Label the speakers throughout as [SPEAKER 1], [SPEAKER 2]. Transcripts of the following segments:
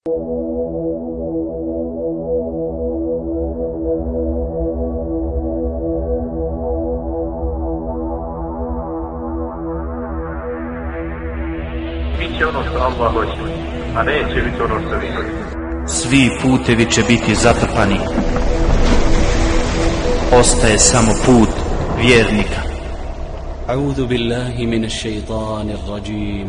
[SPEAKER 1] Biće ono što Allah hoće, a neće biti ono što vi
[SPEAKER 2] Svi putevi će biti zatrpani. Ostaje samo put vjernika.
[SPEAKER 3] أعوذ بالله من الشيطان الرجيم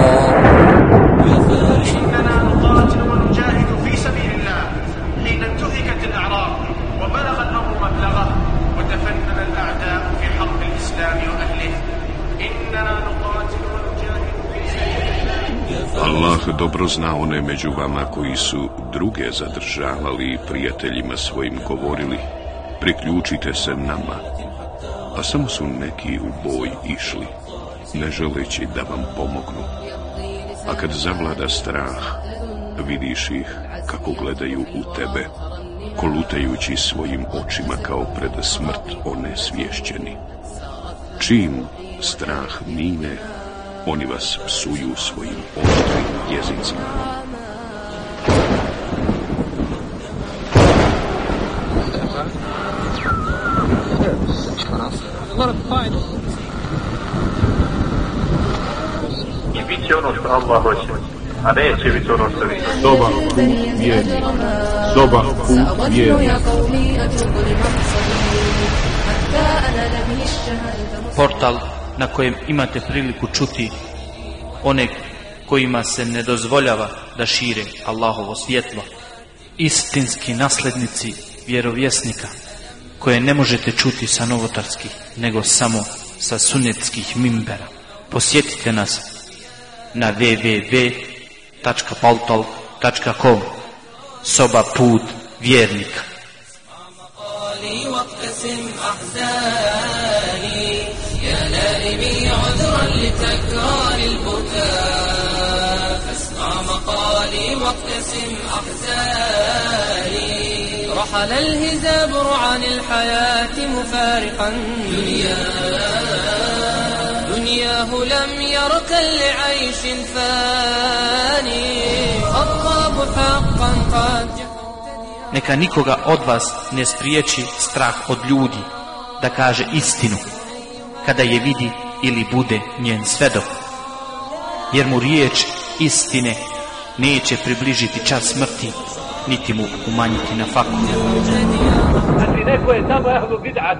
[SPEAKER 4] إننا نقاتل ونجاهد في سبيل الله حين انتهكت الأعراض وبلغ الأمر مبلغه وتفنن الأعداء في حق الإسلام وأهله إننا نقاتل ونجاهد في سبيل الله
[SPEAKER 5] Allah dobro zna one među vama koji su druge zadržavali i prijateljima svojim govorili priključite se nama a samo su neki u boj išli ne želeći da vam pomognu a kad zavlada strah vidiš ih kako gledaju u tebe kolutajući svojim očima kao pred smrt onesvješćeni čim strah mine oni vas psuju svojim oštrim jezicima.
[SPEAKER 1] What a fight! Će ono što Allah hoće, a neće biti ono što vi
[SPEAKER 6] dobar put vjernik, dobar put vjernik.
[SPEAKER 2] Portal na kojem imate priliku čuti one kojima se ne dozvoljava da šire Allahovo svjetlo. Istinski naslednici vjerovjesnika koje ne možete čuti sa novotarskih, nego samo sa sunetskih mimbera. Posjetite nas na www.paltalk.com Soba put vjernika.
[SPEAKER 7] أحزاني يا لائمي عذرا لتكرار البكاء فاسمع مقالي أحزاني رحل الهزابر عن الحياة مفارقا دنياه دنياه لم يرك لعيش فاني خطاب حقا قد جحد
[SPEAKER 2] Neka nikoga od vas ne spriječi strah od ljudi da kaže istinu kada je vidi ili bude njen svedok. Jer mu riječ istine neće približiti čas smrti niti mu umanjiti na fakultet.
[SPEAKER 8] Znači neko je tamo ehlu bid'at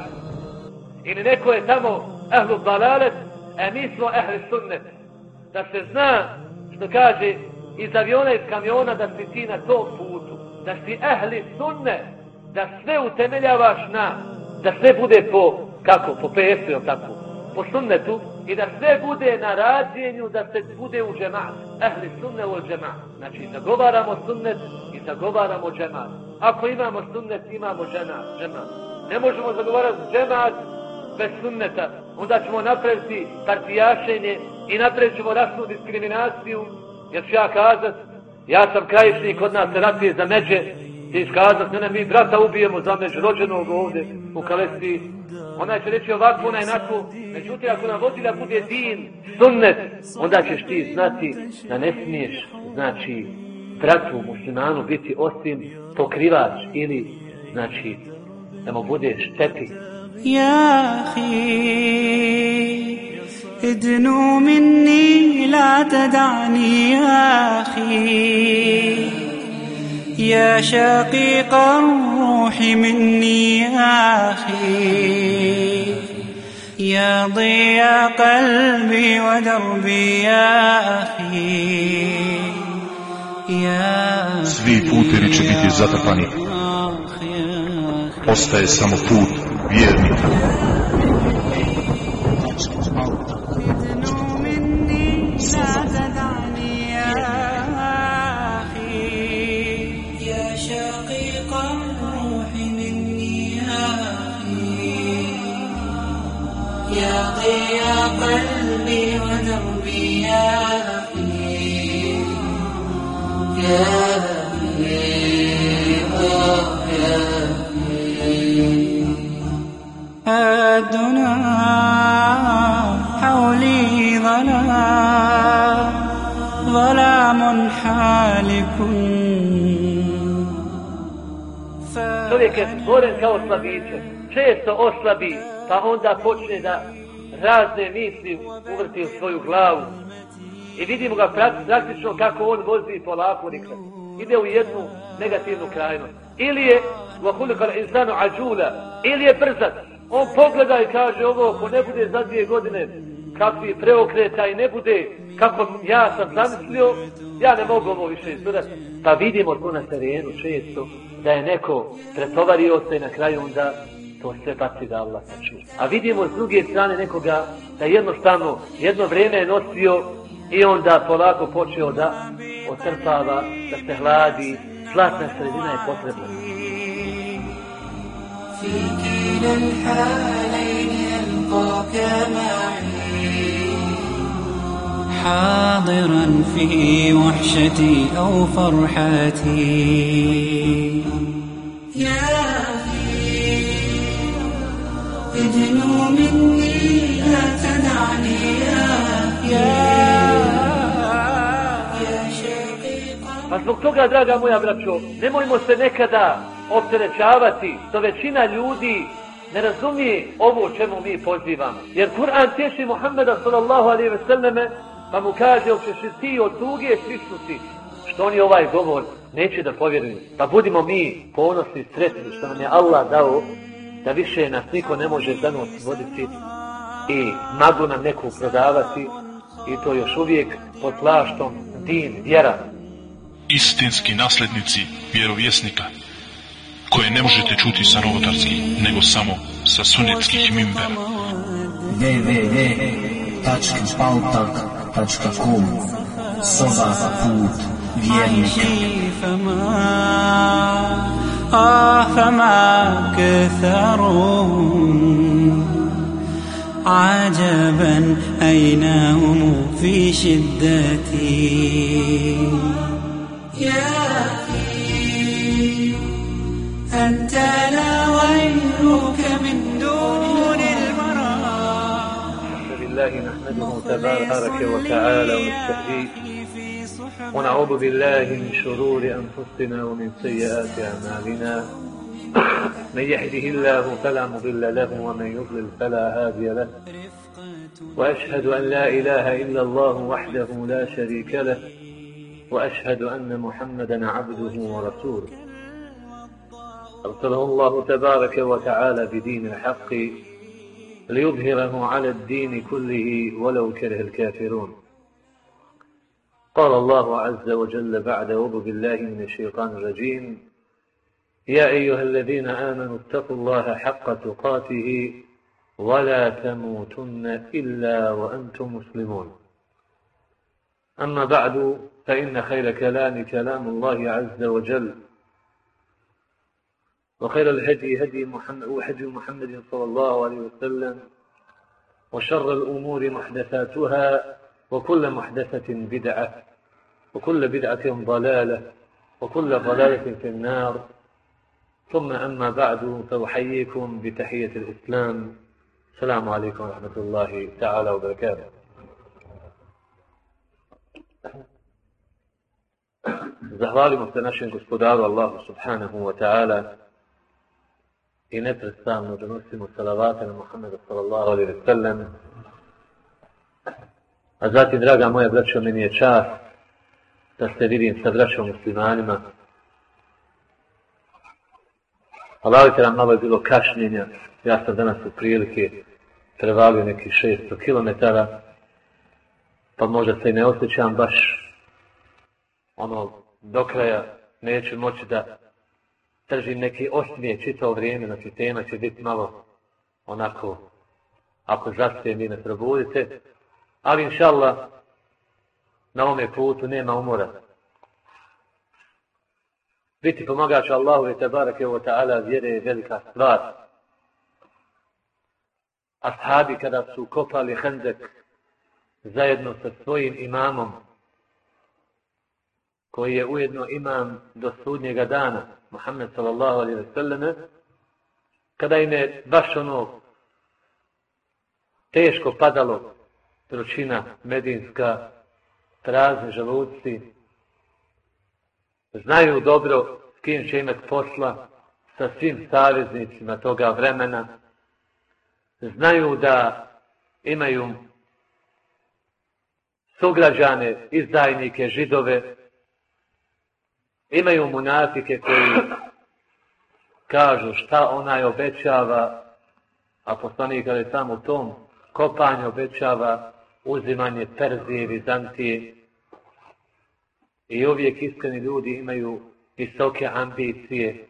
[SPEAKER 8] ili neko je tamo ehlu dalalet, E mi smo ehli sunnet. Da se zna što kaže iz aviona iz kamiona da si ti na tom putu. Da si ehli sunnet. Da sve utemeljavaš na, da sve bude po, kako, po PS-u, jel tako? Po sunnetu i da sve bude na rađenju, da se bude u džemat. Ehli sunne u džemat. Znači, zagovaramo sunnet i zagovaramo džemat. Ako imamo sunnet, imamo džemat. džemat. Ne možemo zagovarati džemat bez sunneta. Onda ćemo napraviti partijašenje i napravit ćemo rasnu diskriminaciju. Jer ću ja kazat, ja sam krajišnik, kod nas se ratuje za međe, ti ćeš kazat, ne, ne, mi brata ubijemo za među rođenog ovdje u Kalesiji. Ona će reći ovako, ona jednako. Međutim, ako nam vodilja bude din, sunnet, onda ćeš ti znati da ne smiješ, znači, bratu muslimanu biti osim pokrivač ili, znači, da mu bude šteti.
[SPEAKER 9] يا أخي ادنو مني لا تدعني يا أخي. يا شقيق الروح مني يا أخي. يا ضياء قلبي ودربي يا أخي. يا
[SPEAKER 6] Svi putevi će biti zatrpani. Ostaje samo put vjernika.
[SPEAKER 7] قلبي ودربي يا أخي يا أخي يا أخي
[SPEAKER 9] الدنا حولي ظلام ظلام حالك
[SPEAKER 8] Čovjek je stvoren kao slabiće. Često oslabi, pa onda počne da razne misli uvrti u svoju glavu. I vidimo ga praktično kako on vozi polako nikad. Ide u jednu negativnu krajnost. Ili je vahulikal insanu ađula, ili je brzat. On pogleda i kaže ovo, ako ne bude za dvije godine kakvi preokreta i ne bude kako ja sam zamislio, ja ne mogu ovo više izgledati. Pa vidimo tu na terenu često da je neko pretovario se i na kraju onda to sve baci da Allah saču. A vidimo s druge strane nekoga da jednostavno jedno vrijeme je nosio i onda polako počeo da otrpava, da se hladi. Zlatna sredina je potrebna.
[SPEAKER 7] في كلا الحالين ألقاك معي.
[SPEAKER 9] حاضرا في وحشتي أو فرحتي.
[SPEAKER 7] يا أخي ادنو مني لا تدعني يا أخي. يا شقيقا
[SPEAKER 8] Pa zbog toga, draga moja braćo, nemojmo se nekada opterećavati što većina ljudi ne razumije ovo čemu mi pozivamo. Jer Kur'an tješi Muhammeda sallallahu alaihi ve selleme pa mu kaže ćeš ti od tuge svišnuti što oni ovaj govor neće da povjeruju. Pa budimo mi ponosni sretni što nam je Allah dao da više nas niko ne može za nos voditi i maglu nam neku prodavati i to još uvijek pod plaštom din, vjera.
[SPEAKER 10] Istinski naslednici vjerovjesnika koje ne možete čuti sa novotarskih, nego samo sa sunetskih mimbera.
[SPEAKER 11] www.pautak.com Soba za put vjernika.
[SPEAKER 9] عيشي فما آه فما كثرهم عجبا أين هم في شدتي
[SPEAKER 7] يا أخي أنت لا غيرك من دون المرام
[SPEAKER 8] الحمد لله نحمده تبارك وتعالى ونستهديه ونعوذ بالله من شرور أنفسنا ومن سيئات أعمالنا. من يهده الله فلا مضل له ومن يضلل فلا هادي له. وأشهد أن لا إله إلا الله وحده لا شريك له. وأشهد أن محمدا عبده ورسوله. أرسله الله تبارك وتعالى بدين الحق ليظهره على الدين كله ولو كره الكافرون. قال الله عز وجل بعد أعوذ بالله من الشيطان الرجيم. يا أيها الذين آمنوا اتقوا الله حق تقاته ولا تموتن إلا وأنتم مسلمون. أما بعد فإن خير كلام كلام الله عز وجل. وخير الهدي هدي محمد وهدي محمد صلى الله عليه وسلم وشر الأمور محدثاتها وكل محدثة بدعة وكل بدعة ضلالة وكل ضلالة في النار. ثم أما بعد فأحييكم بتحية الإسلام. السلام عليكم ورحمة الله تعالى وبركاته. Zahvalimo se našem gospodaru Allahu subhanahu wa ta'ala i neprestavno donosimo salavate na Muhammeda sallallahu alaihi wa sallam. A zatim, draga moja braćo, meni je čast da se vidim sa braćom muslimanima. Allahite nam malo je bilo kašnjenja. Ja sam danas u prilike prevalio neki 600 km, pa možda se i ne osjećam baš ono do kraja neću moći da držim neki osmije čitao vrijeme, znači tema će biti malo onako, ako zaspijem vi ne probudite, ali inša Allah, na ovome putu nema umora. Biti pomagač Allahu i tabarake wa ta'ala vjere je velika stvar. ashabi kada su kopali hendek zajedno sa svojim imamom, koji je ujedno imam do sudnjega dana, Muhammed sallallahu alaihi wa sallam, kada im je baš ono teško padalo vrućina medinska, prazni želuci, znaju dobro s kim će imati posla sa svim saveznicima toga vremena, znaju da imaju sugrađane, izdajnike, židove, imaju munafike koji kažu šta onaj obećava, a poslanik je tamo u tom kopanju obećava uzimanje Perzije, Vizantije i uvijek iskreni ljudi imaju visoke ambicije.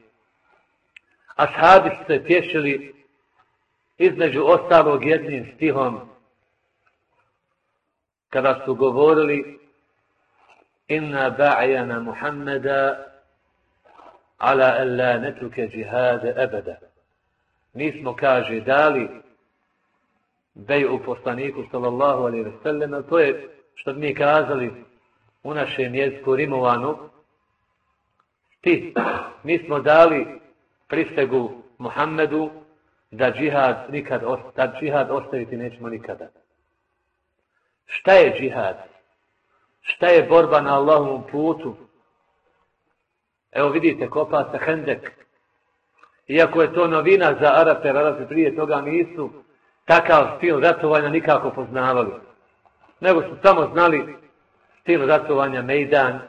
[SPEAKER 8] A sahabi su se tješili između ostalog jednim stihom kada su govorili inna ba'jana Muhammeda ala alla netruke džihade ebeda. Mi smo, kaže, dali bej u poslaniku sallallahu alaihi ve sellem, to je što mi kazali u našem jeziku rimovanu, ti, mi smo dali pristegu Muhammedu da džihad nikad, da džihad ostaviti nećemo nikada. Šta je džihad? Šta je borba na Allahovom putu? Evo vidite, kopa se hendek. Iako je to novina za Arape, Arape prije toga nisu takav stil ratovanja nikako poznavali. Nego su samo znali stil ratovanja Mejdan,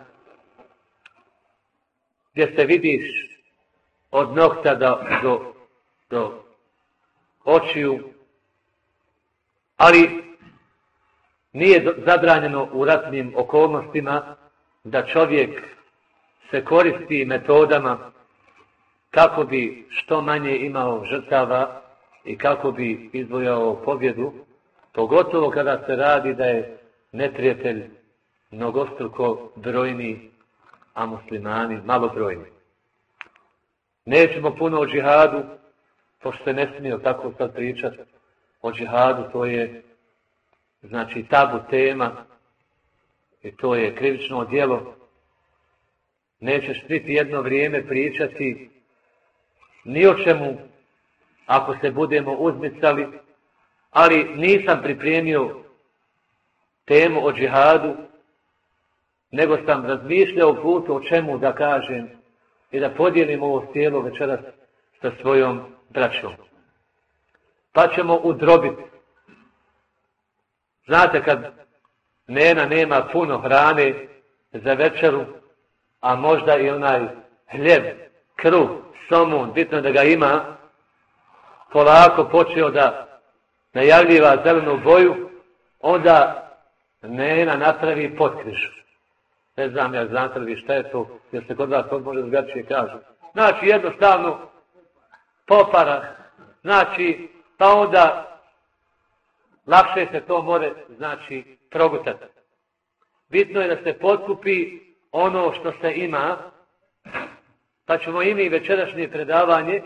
[SPEAKER 8] gdje se vidiš od nokta do, do, do očiju, ali nije zabranjeno u ratnim okolnostima da čovjek se koristi metodama kako bi što manje imao žrtava i kako bi izvojao pobjedu, pogotovo kada se radi da je neprijatelj mnogostruko brojni, a muslimani malo brojni. Nećemo puno o džihadu, pošto se ne smije tako sad pričati o džihadu, to je znači tabu tema i to je krivično djelo. Nećeš niti jedno vrijeme pričati ni o čemu ako se budemo uzmicali, ali nisam pripremio temu o džihadu, nego sam razmišljao put o čemu da kažem i da podijelim ovo stijelo večeras sa svojom braćom. Pa ćemo udrobiti. Znate kad nena nema puno hrane za večeru, a možda i onaj hljeb, kruh, somun, bitno da ga ima, polako počeo da najavljiva zelenu boju, onda nena napravi potkrižu. Ne znam ja, znate li šta je to, jer se kod vas to može drugačije kažu. Znači, jednostavno, popara, znači, pa onda lakše se to more, znači, progutati. Bitno je da se potkupi ono što se ima, pa ćemo imi večerašnje predavanje,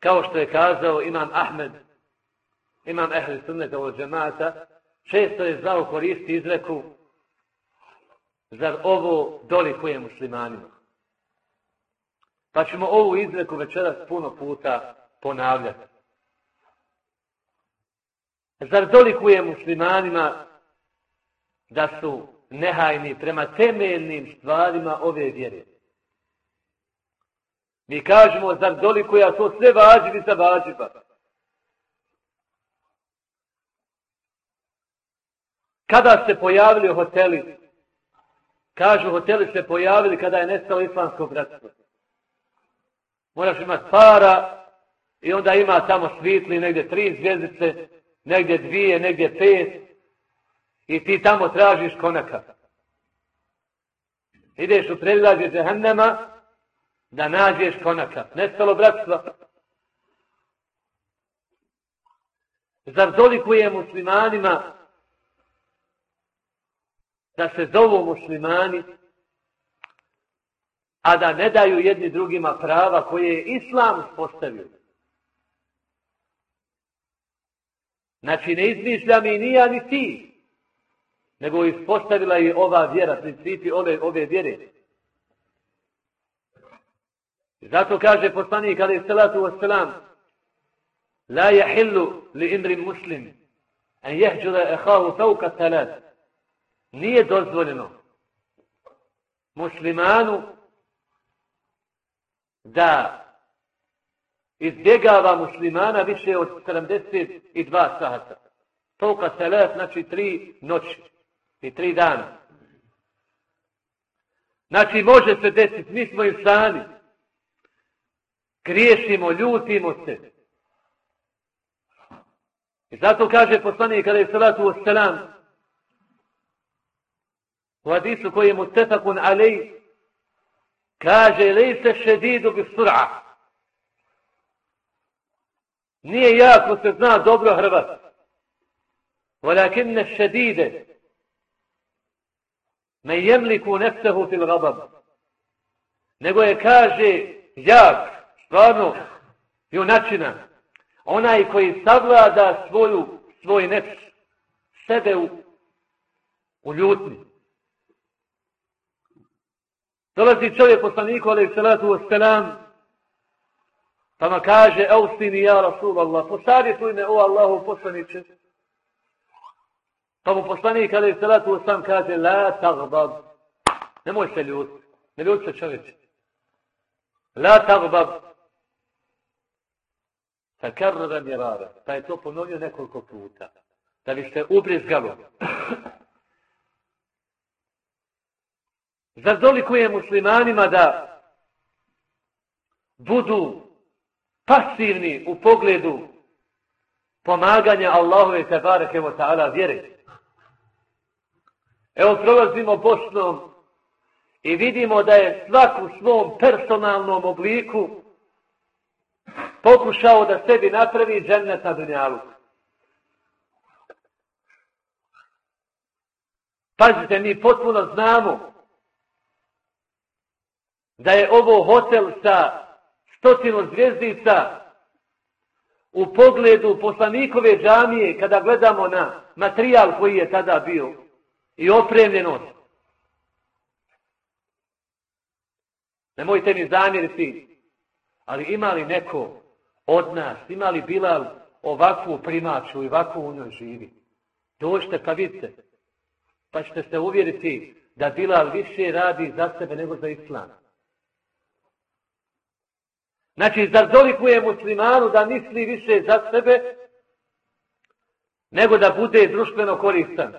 [SPEAKER 8] kao što je kazao imam Ahmed, imam Ehli Sunneta od džemata, često je znao koristi izreku, zar ovo dolikuje muslimanima? Pa ćemo ovu izreku večeras puno puta ponavljati. Zar dolikuje muslimanima da su nehajni prema temeljnim stvarima ove vjere? Mi kažemo, zar dolikuje, a to sve vađivi za vađiva. Kada se pojavili hoteli, kažu hoteli se pojavili kada je nestalo islamsko bratstvo. Moraš imati para i onda ima tamo svitli negdje tri zvijezdice, negdje dvije, negdje pet i ti tamo tražiš konaka. Ideš u predlađe džehennema da nađeš konaka. Nestalo bratstva. Zar dolikuje muslimanima da se zovu muslimani, a da ne daju jedni drugima prava koje je islam postavio. Znači, ne izmišljam i nija ni ti, nego ispostavila je ova vjera, principi ove, ove vjere. Zato kaže poslanik, kada je salatu wasalam, la jahillu li imri muslim, en jehđura ehahu fauka salat. Nije dozvoljeno muslimanu da izbjegava muslimana više od 72 sahata. Tolka selef, znači tri noći i tri dana. Znači može se desiti, mi smo insani. Griješimo, ljutimo se. I zato kaže poslanik kada je salatu wa salam u hadisu koji je mutefakun alej kaže lejse šedidu bi sur'a Nije jako se zna dobro hrvat. Walakinne šedide me jemliku nefsehu fil gabab. Nego je kaže jak, stvarno, junačina, onaj koji savlada svoju, svoj nefs, sebe u, u ljutni. Dolazi čovjek poslaniku, alaih salatu wasalam, Pa ma kaže, eustini ja Rasulallah, posavjetuj me o Allahu poslaniče. Pa mu poslanik, kada salatu sam kaže, la tagbab. Nemoj se ljut. Ne ljut se čovječe. La tagbab. Fa karrada mirara. Pa je to ponovio nekoliko puta. Da bi se ubrizgalo. Zar dolikuje muslimanima da budu pasivni u pogledu pomaganja Allahove tebareke wa ta'ala vjere. Evo prolazimo Bosnom i vidimo da je svak u svom personalnom obliku pokušao da sebi napravi džennet na dunjalu. Pazite, mi potpuno znamo da je ovo hotel sa stotinu zvijezdica u pogledu poslanikove džamije kada gledamo na materijal koji je tada bio i opremljenost. Nemojte mi zamjeriti, ali ima li neko od nas, ima li Bilal ovakvu primaču i ovakvu u njoj živi? Dođite pa vidite, pa ćete se uvjeriti da Bilal više radi za sebe nego za islam. Znači, zar dolikuje muslimanu da misli više za sebe, nego da bude društveno koristan?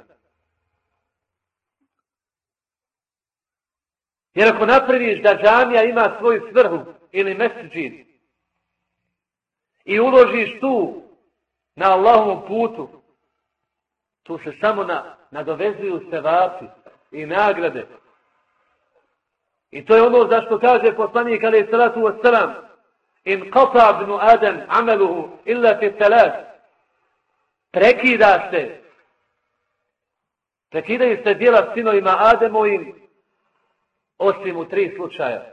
[SPEAKER 8] Jer ako napraviš da džamija ima svoju svrhu ili meseđin i uložiš tu na Allahovom putu, tu se samo na, nadovezuju se vapi i nagrade. I to je ono zašto kaže poslanik ali salatu wasalam, in qata ibn adam amaluhu illa fi thalath prekida se. Prekidaju se djela sinovima Ademovim osim u tri slučaja.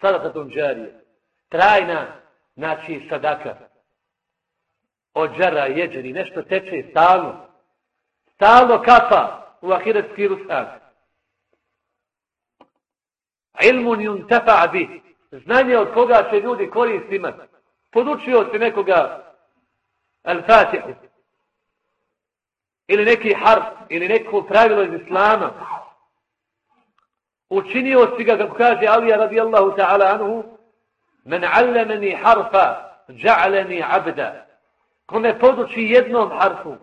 [SPEAKER 8] Sadakatum džarije. Trajna znači sadaka. Od džara jeđeni nešto teče stalno. Stalno kapa u ahiretski rusak ilmun yuntafa bi. Znanje od koga će ljudi korist imati podučio si nekoga al-fatihu ili neki harf ili neko pravilo iz islama. Učinio si ga kako kaže Alija radijallahu ta'ala anhu men allamani harfa ja'alani abda. Kome poduči jednom harfu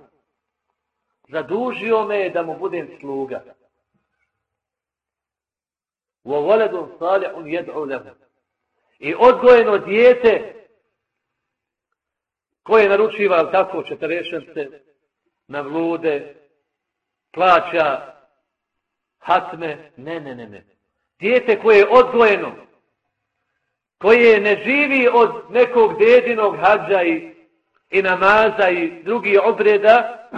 [SPEAKER 8] zadužio me da mu budem sluga. وَوَلَدٌ صَالِحٌ يَدْعُ لَهُ I odgojeno dijete koje naručiva tako četrešence na vlude, plaća, hatme, ne, ne, ne, ne. Dijete koje je odgojeno, koje ne živi od nekog dedinog hađa i, i namaza i drugih obreda,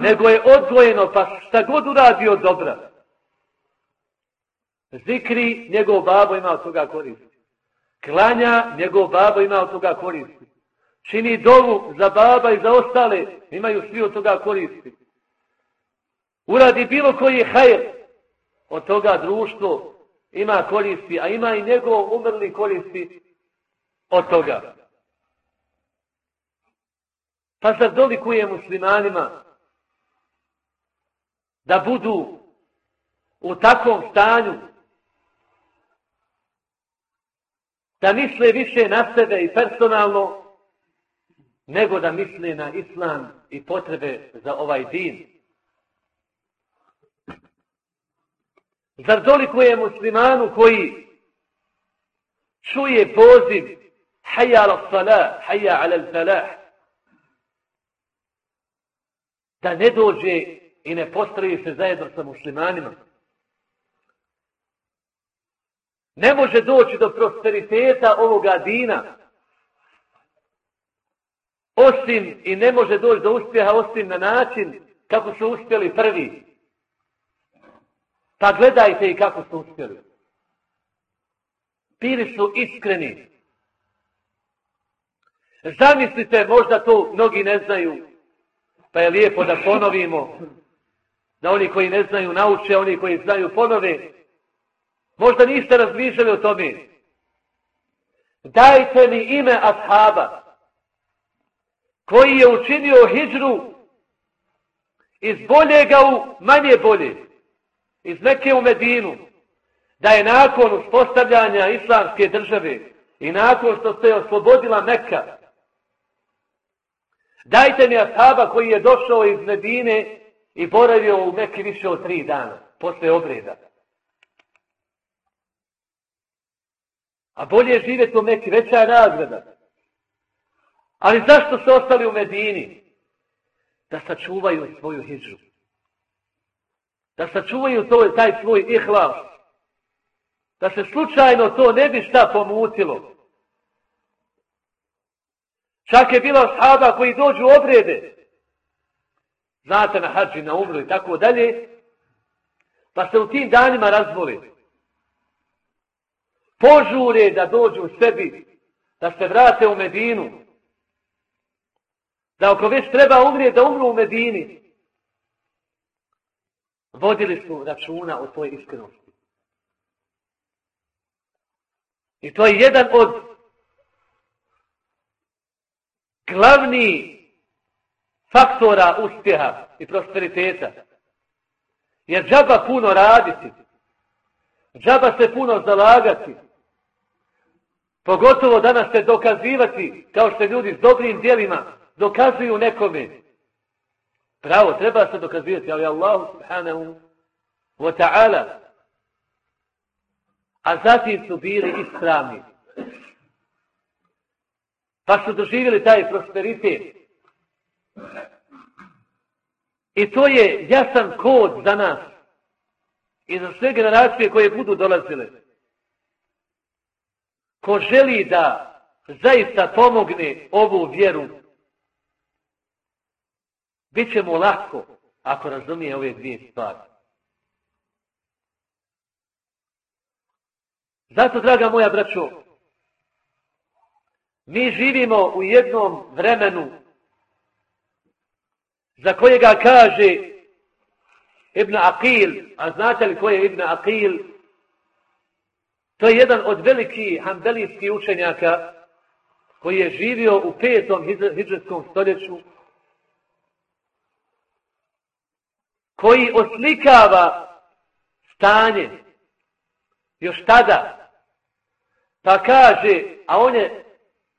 [SPEAKER 8] nego je odgojeno, pa šta god uradi od dobra, zikri, njegov babo ima od toga koristi. Klanja, njegov babo ima od toga koristi. čini dovu za baba i za ostale, imaju svi od toga koristi. Uradi bilo koji hajr, od toga društvo ima koristi, a ima i njegov umrli koristi od toga. Pa zar dolikuje muslimanima da budu u takvom stanju da misle više na sebe i personalno nego da misle na islam i potrebe za ovaj din. Zar doliko je muslimanu koji čuje poziv hajja ala salah, hajja ala salah, da ne dođe i ne postavi se zajedno sa muslimanima. Ne može doći do prosperiteta ovoga dina. Osim i ne može doći do uspjeha osim na način kako su uspjeli prvi. Pa gledajte i kako su uspjeli. Bili su iskreni. Zamislite, možda to mnogi ne znaju, pa je lijepo da ponovimo, da oni koji ne znaju nauče, oni koji znaju ponove. Možda niste razmišljali o tome. Dajte mi ime ashaba koji je učinio hijđru iz boljega u manje bolje, iz neke u Medinu, da je nakon uspostavljanja islamske države i nakon što se oslobodila Mekka, dajte mi ashaba koji je došao iz Medine i boravio u Mekki više od tri dana, posle obreda. A bolje živjeti u Mekki, veća je nagrada. Ali zašto su ostali u Medini? Da sačuvaju svoju hijđu. Da sačuvaju to, taj svoj ihlas. Da se slučajno to ne bi šta pomutilo. Čak je bila sada koji dođu obrede. Znate na hađi, na umru i tako dalje. Pa se u tim danima razboli. Požure da dođu sebi. Da se vrate u Medinu da ako već treba umrijeti, da umru u Medini. Vodili su računa o toj iskrenosti. I to je jedan od glavni faktora uspjeha i prosperiteta. Jer džaba puno raditi. Džaba se puno zalagati. Pogotovo danas se dokazivati kao što ljudi s dobrim dijelima dokazuju nekome. Pravo, treba se dokazivati, ali Allah subhanahu wa ta'ala. A zatim su bili ispravni. Pa su doživjeli taj prosperitet. I to je jasan kod za nas. I za sve generacije koje budu dolazile. Ko želi da zaista pomogne ovu vjeru Biće mu lako ako razumije ove dvije stvari. Zato, draga moja braćo, mi živimo u jednom vremenu za kojega kaže Ibn Aqil, a znate li ko je Ibn Aqil? To je jedan od velikih hambelijskih učenjaka koji je živio u petom hidžetskom stoljeću koji oslikava stanje još tada pa kaže a on je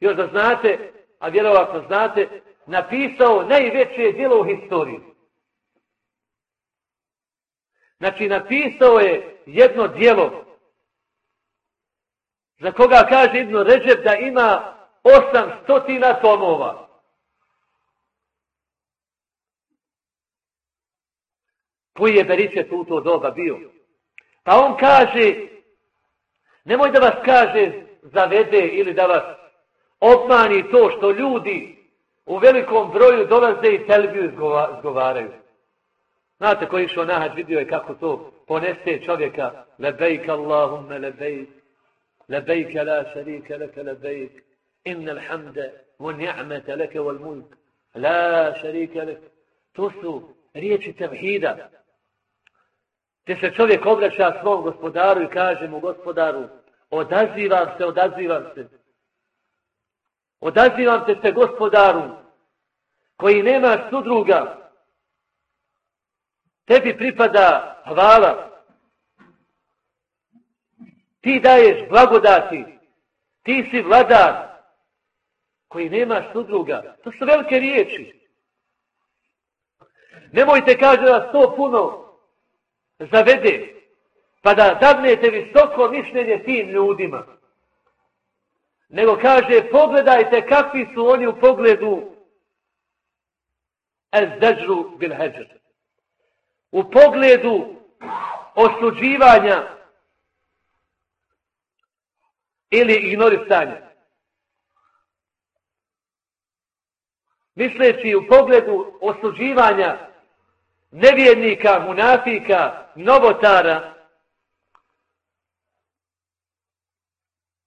[SPEAKER 8] još da znate a vjerovatno znate napisao najveće djelo u historiji. Znači napisao je jedno djelo za koga kaže jedno ređeb da ima osam stotina tomova koji je Beričet u to doba bio. Pa on kaže, nemoj da vas kaže zavede ili da vas obmani to što ljudi u velikom broju dolaze i televiju izgovaraju. Znate koji što nahađ vidio je kako to ponese čovjeka lebejk Allahumme lebejk lebejk la šarike leke lebejk innel hamde وَنِعْمَةَ لَكَ وَالْمُلْكَ لَا شَرِيكَ لَكَ To su riječi tevhida. Te se čovjek obraća svom gospodaru i kaže mu gospodaru, odazivam se, odazivam se. Odazivam se se gospodaru, koji nema sudruga. Tebi pripada hvala. Ti daješ blagodati. Ti si vladar koji nema sudruga. To su velike riječi. Nemojte kaže da to puno zavede, pa da dadnete visoko mišljenje tim ljudima. Nego kaže, pogledajte kakvi su oni u pogledu ez bil heđer. U pogledu osuđivanja ili ignorisanja. Misleći u pogledu osuđivanja nevjernika, munafika, novotara,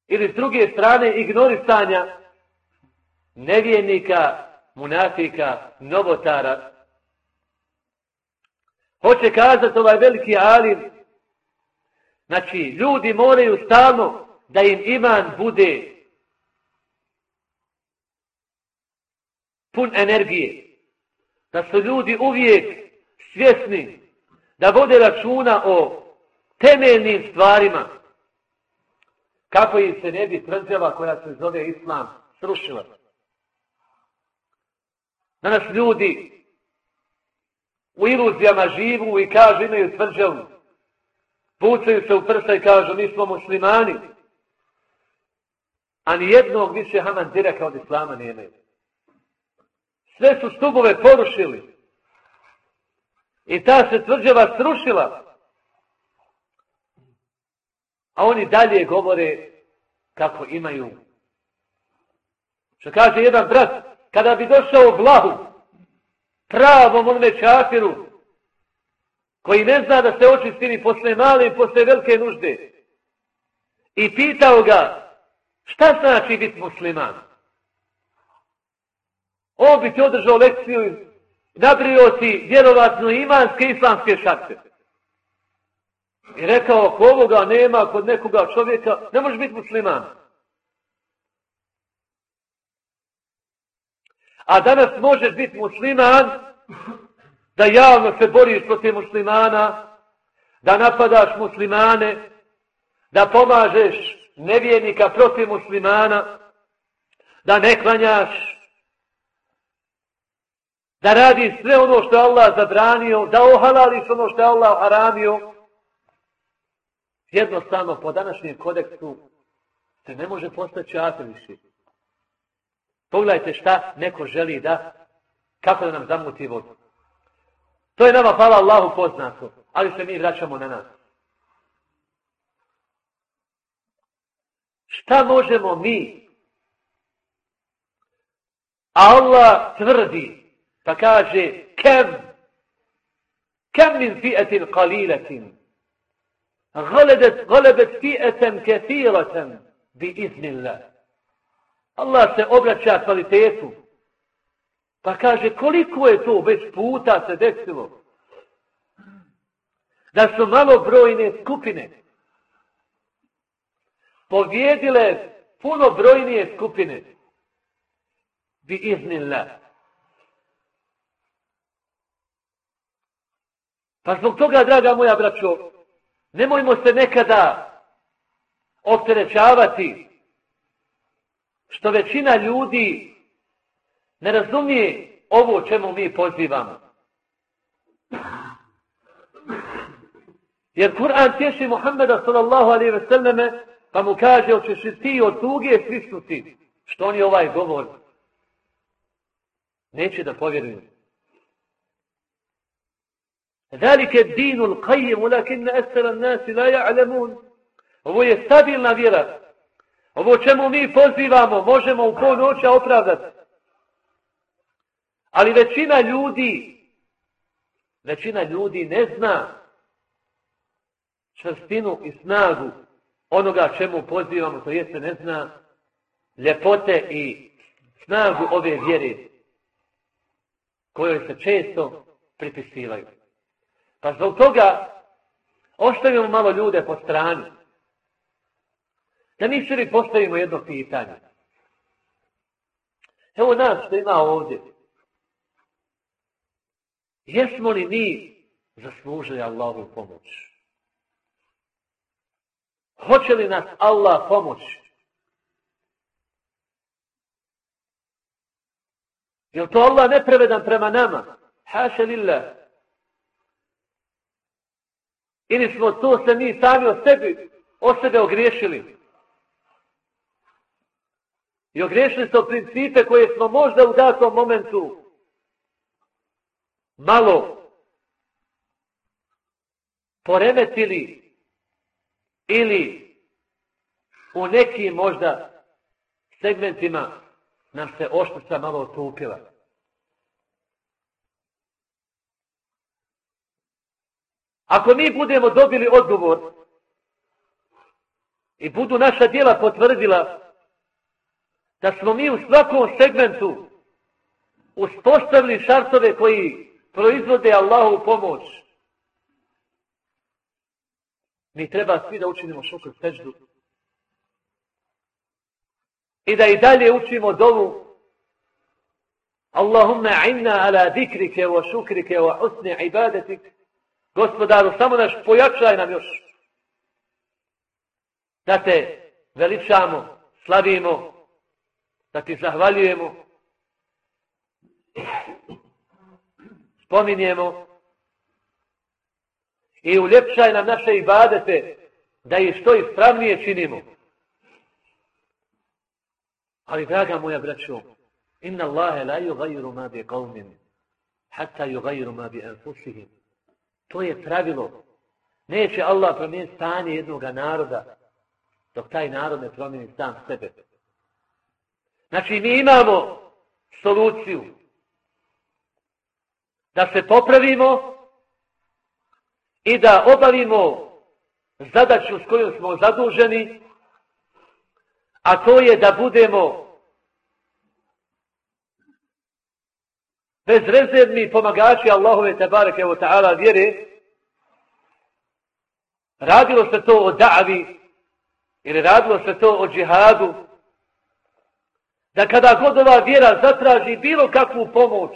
[SPEAKER 8] ili s druge strane ignorisanja nevjernika, munafika, novotara. Hoće kazati ovaj veliki alim, znači ljudi moraju stalno da im iman bude pun energije. Da su ljudi uvijek svjesni da vode računa o temeljnim stvarima kako im se ne bi tvrđava koja se zove Islam srušila. Danas ljudi u iluzijama živu i kažu imaju tvrđavu. Pucaju se u prsa i kažu mi smo muslimani. A ni jednog više Haman direka od Islama nemaju. Sve su stubove porušili. I ta se tvrđava srušila. A oni dalje govore kako imaju. Što kaže jedan brat, kada bi došao u vlahu, pravom onome čafiru, koji ne zna da se očisti ni posle male i posle velike nužde, i pitao ga, šta znači biti musliman? On bi ti održao lekciju nabrio si vjerovatno imanske islamske šarte. I rekao, ako ovoga nema kod nekoga čovjeka, ne može biti musliman. A danas možeš biti musliman da javno se boriš protiv muslimana, da napadaš muslimane, da pomažeš nevjernika protiv muslimana, da ne klanjaš, da radi sve ono što je Allah zabranio, da ohalališ ono što je Allah haramio. Jednostavno, po današnjem kodeksu se ne može postati čafir. Pogledajte šta neko želi da, kako da nam zamuti vodu. To je nama, hvala Allahu, poznato, ali se mi vraćamo na nas. Šta možemo mi? A Allah tvrdi, pa kaže, kem, kem min fijetin kalilatin, galebet fijetem kefiratem, bi iznillah. Allah se obraća kvalitetu, pa kaže, koliko je to već puta se desilo, da su malo brojne skupine, povjedile puno brojnije skupine bi iznillah. Pa zbog toga, draga moja braćo, nemojmo se nekada opterećavati što većina ljudi ne razumije ovo čemu mi pozivamo. Jer Kur'an tješi Muhammeda sallallahu alaihi ve selleme Pa mu kaže, hoćeš li ti od tuge prisnuti? Što on je ovaj govor? Neće da povjeruju. Zalike dinul qajim, ulakinne esteran nasi la ja'lemun. Ovo je stabilna vjera. Ovo čemu mi pozivamo, možemo u po noća opravdati. Ali većina ljudi, većina ljudi ne zna čvrstinu i snagu onoga čemu pozivamo, to jeste ne zna ljepote i snagu ove vjere kojoj se često pripisivaju. Pa zbog toga ostavimo malo ljude po strani. Da mi svi postavimo jedno pitanje. Evo nas što ima ovdje. Jesmo li mi zaslužili Allahu pomoć? Hoće li nas Allah pomoći? Je to Allah neprevedan prema nama? Haša lillah. Ili smo to se mi sami o sebi, o sebe ogriješili? I ogriješili smo principe koje smo možda u datom momentu malo poremetili ili u nekim možda segmentima nam se oštrica malo otupila. Ako mi budemo dobili odgovor i budu naša djela potvrdila da smo mi u svakom segmentu uspostavili šartove koji proizvode Allahu pomoć, mi treba svi da učinimo šukr seždu i da i dalje učimo dovu Allahumma inna ala dikrike wa šukrike wa husni ibadetik gospodaru samo naš pojačaj nam još. Da te veličamo slavimo da ti zahvaljujemo. Spominjemo i uljepšaj nam naše ibadete da ih što ispravnije činimo. Ali, draga moja braćo, inna Allahe la yugayiru ma bi qavmin, hatta yugayiru ma bi anfusihim. To je pravilo. Neće Allah promijeniti stanje jednog naroda, dok taj narod ne promijeni sam sebe. Znači, mi imamo soluciju da se popravimo i da obavimo zadaću s kojom smo zaduženi, a to je da budemo bezrezervni pomagači Allahove tabareke wa ta'ala vjere, radilo se to o da'avi ili radilo se to o džihadu, da kada god ova vjera zatraži bilo kakvu pomoć,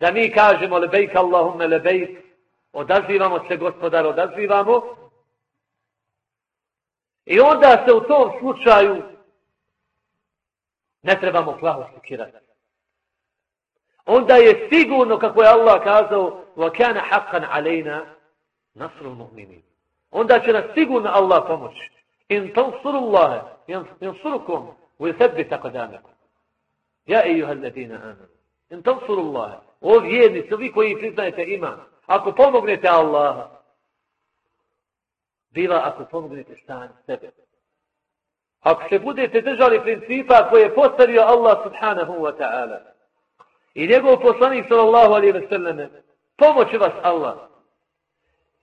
[SPEAKER 8] da mi kažemo lebejk Allahumme lebejk, odazivamo se gospodar, odazivamo, i onda se u tom slučaju ne trebamo plaho sikirati. Onda je sigurno, kako je Allah kazao, وَكَانَ حَقًّا عَلَيْنَا نَصْرُ الْمُؤْمِنِينَ Onda će nas sigurno Allah pomoći. إِن تَنْصُرُ اللَّهَ يَنْصُرُكُمْ وَيُثَبِّتَ قَدَامَكُمْ Ja, ejuha alladina amanu. In tansuru Allah. O vjernici, vi koji priznajete ima. Ako pomognete Allaha. Bila ako pomognete sami sebe. Ako se budete držali principa koje je postavio Allah subhanahu wa ta'ala. I njegov poslanik sallallahu alaihi wa sallam. Pomoće vas Allah.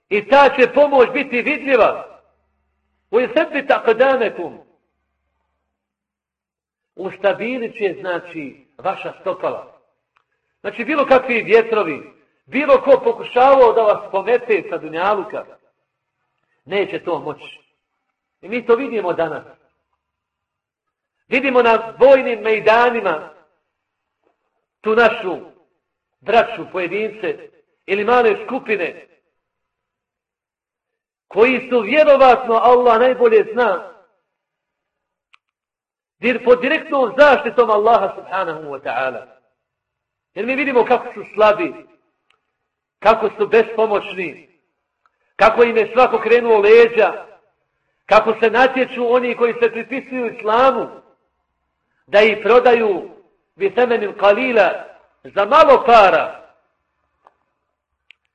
[SPEAKER 8] I ta će pomoć biti vidljiva. U sebi taqdanekum. Ustabilit će, znači, vaša stopala. Znači, bilo kakvi vjetrovi, bilo ko pokušavao da vas pomete sa dunjaluka, neće to moći. I mi to vidimo danas. Vidimo na vojnim mejdanima tu našu braću, pojedince ili male skupine koji su vjerovatno, Allah najbolje zna, dir pod direktnom zaštitom Allaha subhanahu wa ta'ala. Jer mi vidimo kako su slabi, kako su bespomoćni, kako im je svako krenuo leđa, kako se natječu oni koji se pripisuju islamu, da ih prodaju vitemenim kalila za malo para.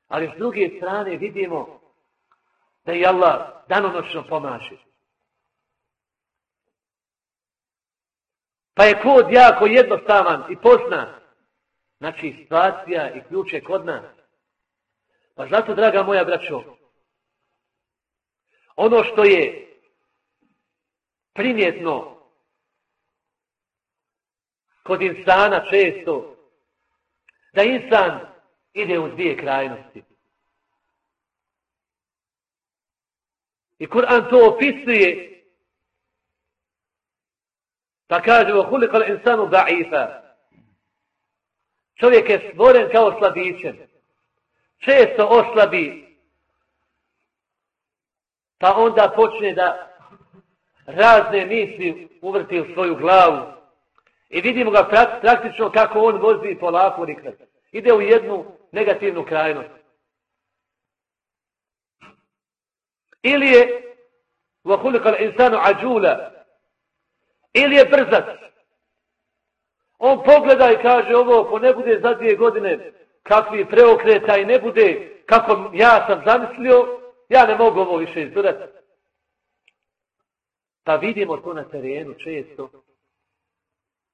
[SPEAKER 8] Ali s druge strane vidimo da je Allah danonočno pomaže. Pa je kod jako jednostavan i poznat. Znači, situacija i ključ je kod nas. Pa zato, draga moja braćo, ono što je primjetno kod insana često da insan ide u dvije krajnosti. I Kur'an to opisuje pa kaže wa الْإِنسَانُ al-insanu da'ifa. Čovjek je stvoren kao slabićen Često oslabi pa onda počne da razne misli uvrti u svoju glavu. I vidimo ga praktično kako on vozi polako nikad. Ide u jednu negativnu krajnost. Ili je وَهُلِقَ الْإِنسَانُ عَجُولَ Ili je brzac. On pogleda i kaže ovo, ko ne bude za dvije godine kakvi preokreta i ne bude kako ja sam zamislio, ja ne mogu ovo više izdurati. Pa vidimo to na terenu često,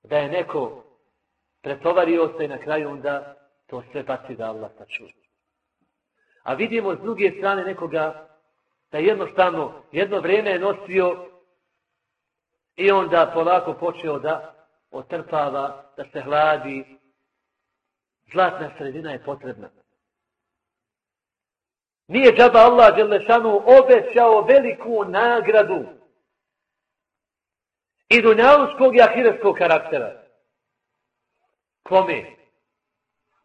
[SPEAKER 8] da je neko pretovario se i na kraju onda to sve baci da Allah pa sačuje. A vidimo s druge strane nekoga da jednostavno jedno vrijeme je nosio i onda polako počeo da otrpava, da se hladi. Zlatna sredina je potrebna. Nije džaba Allah Đelešanu obećao veliku nagradu i dunjaluskog i ahireskog karaktera. Kome?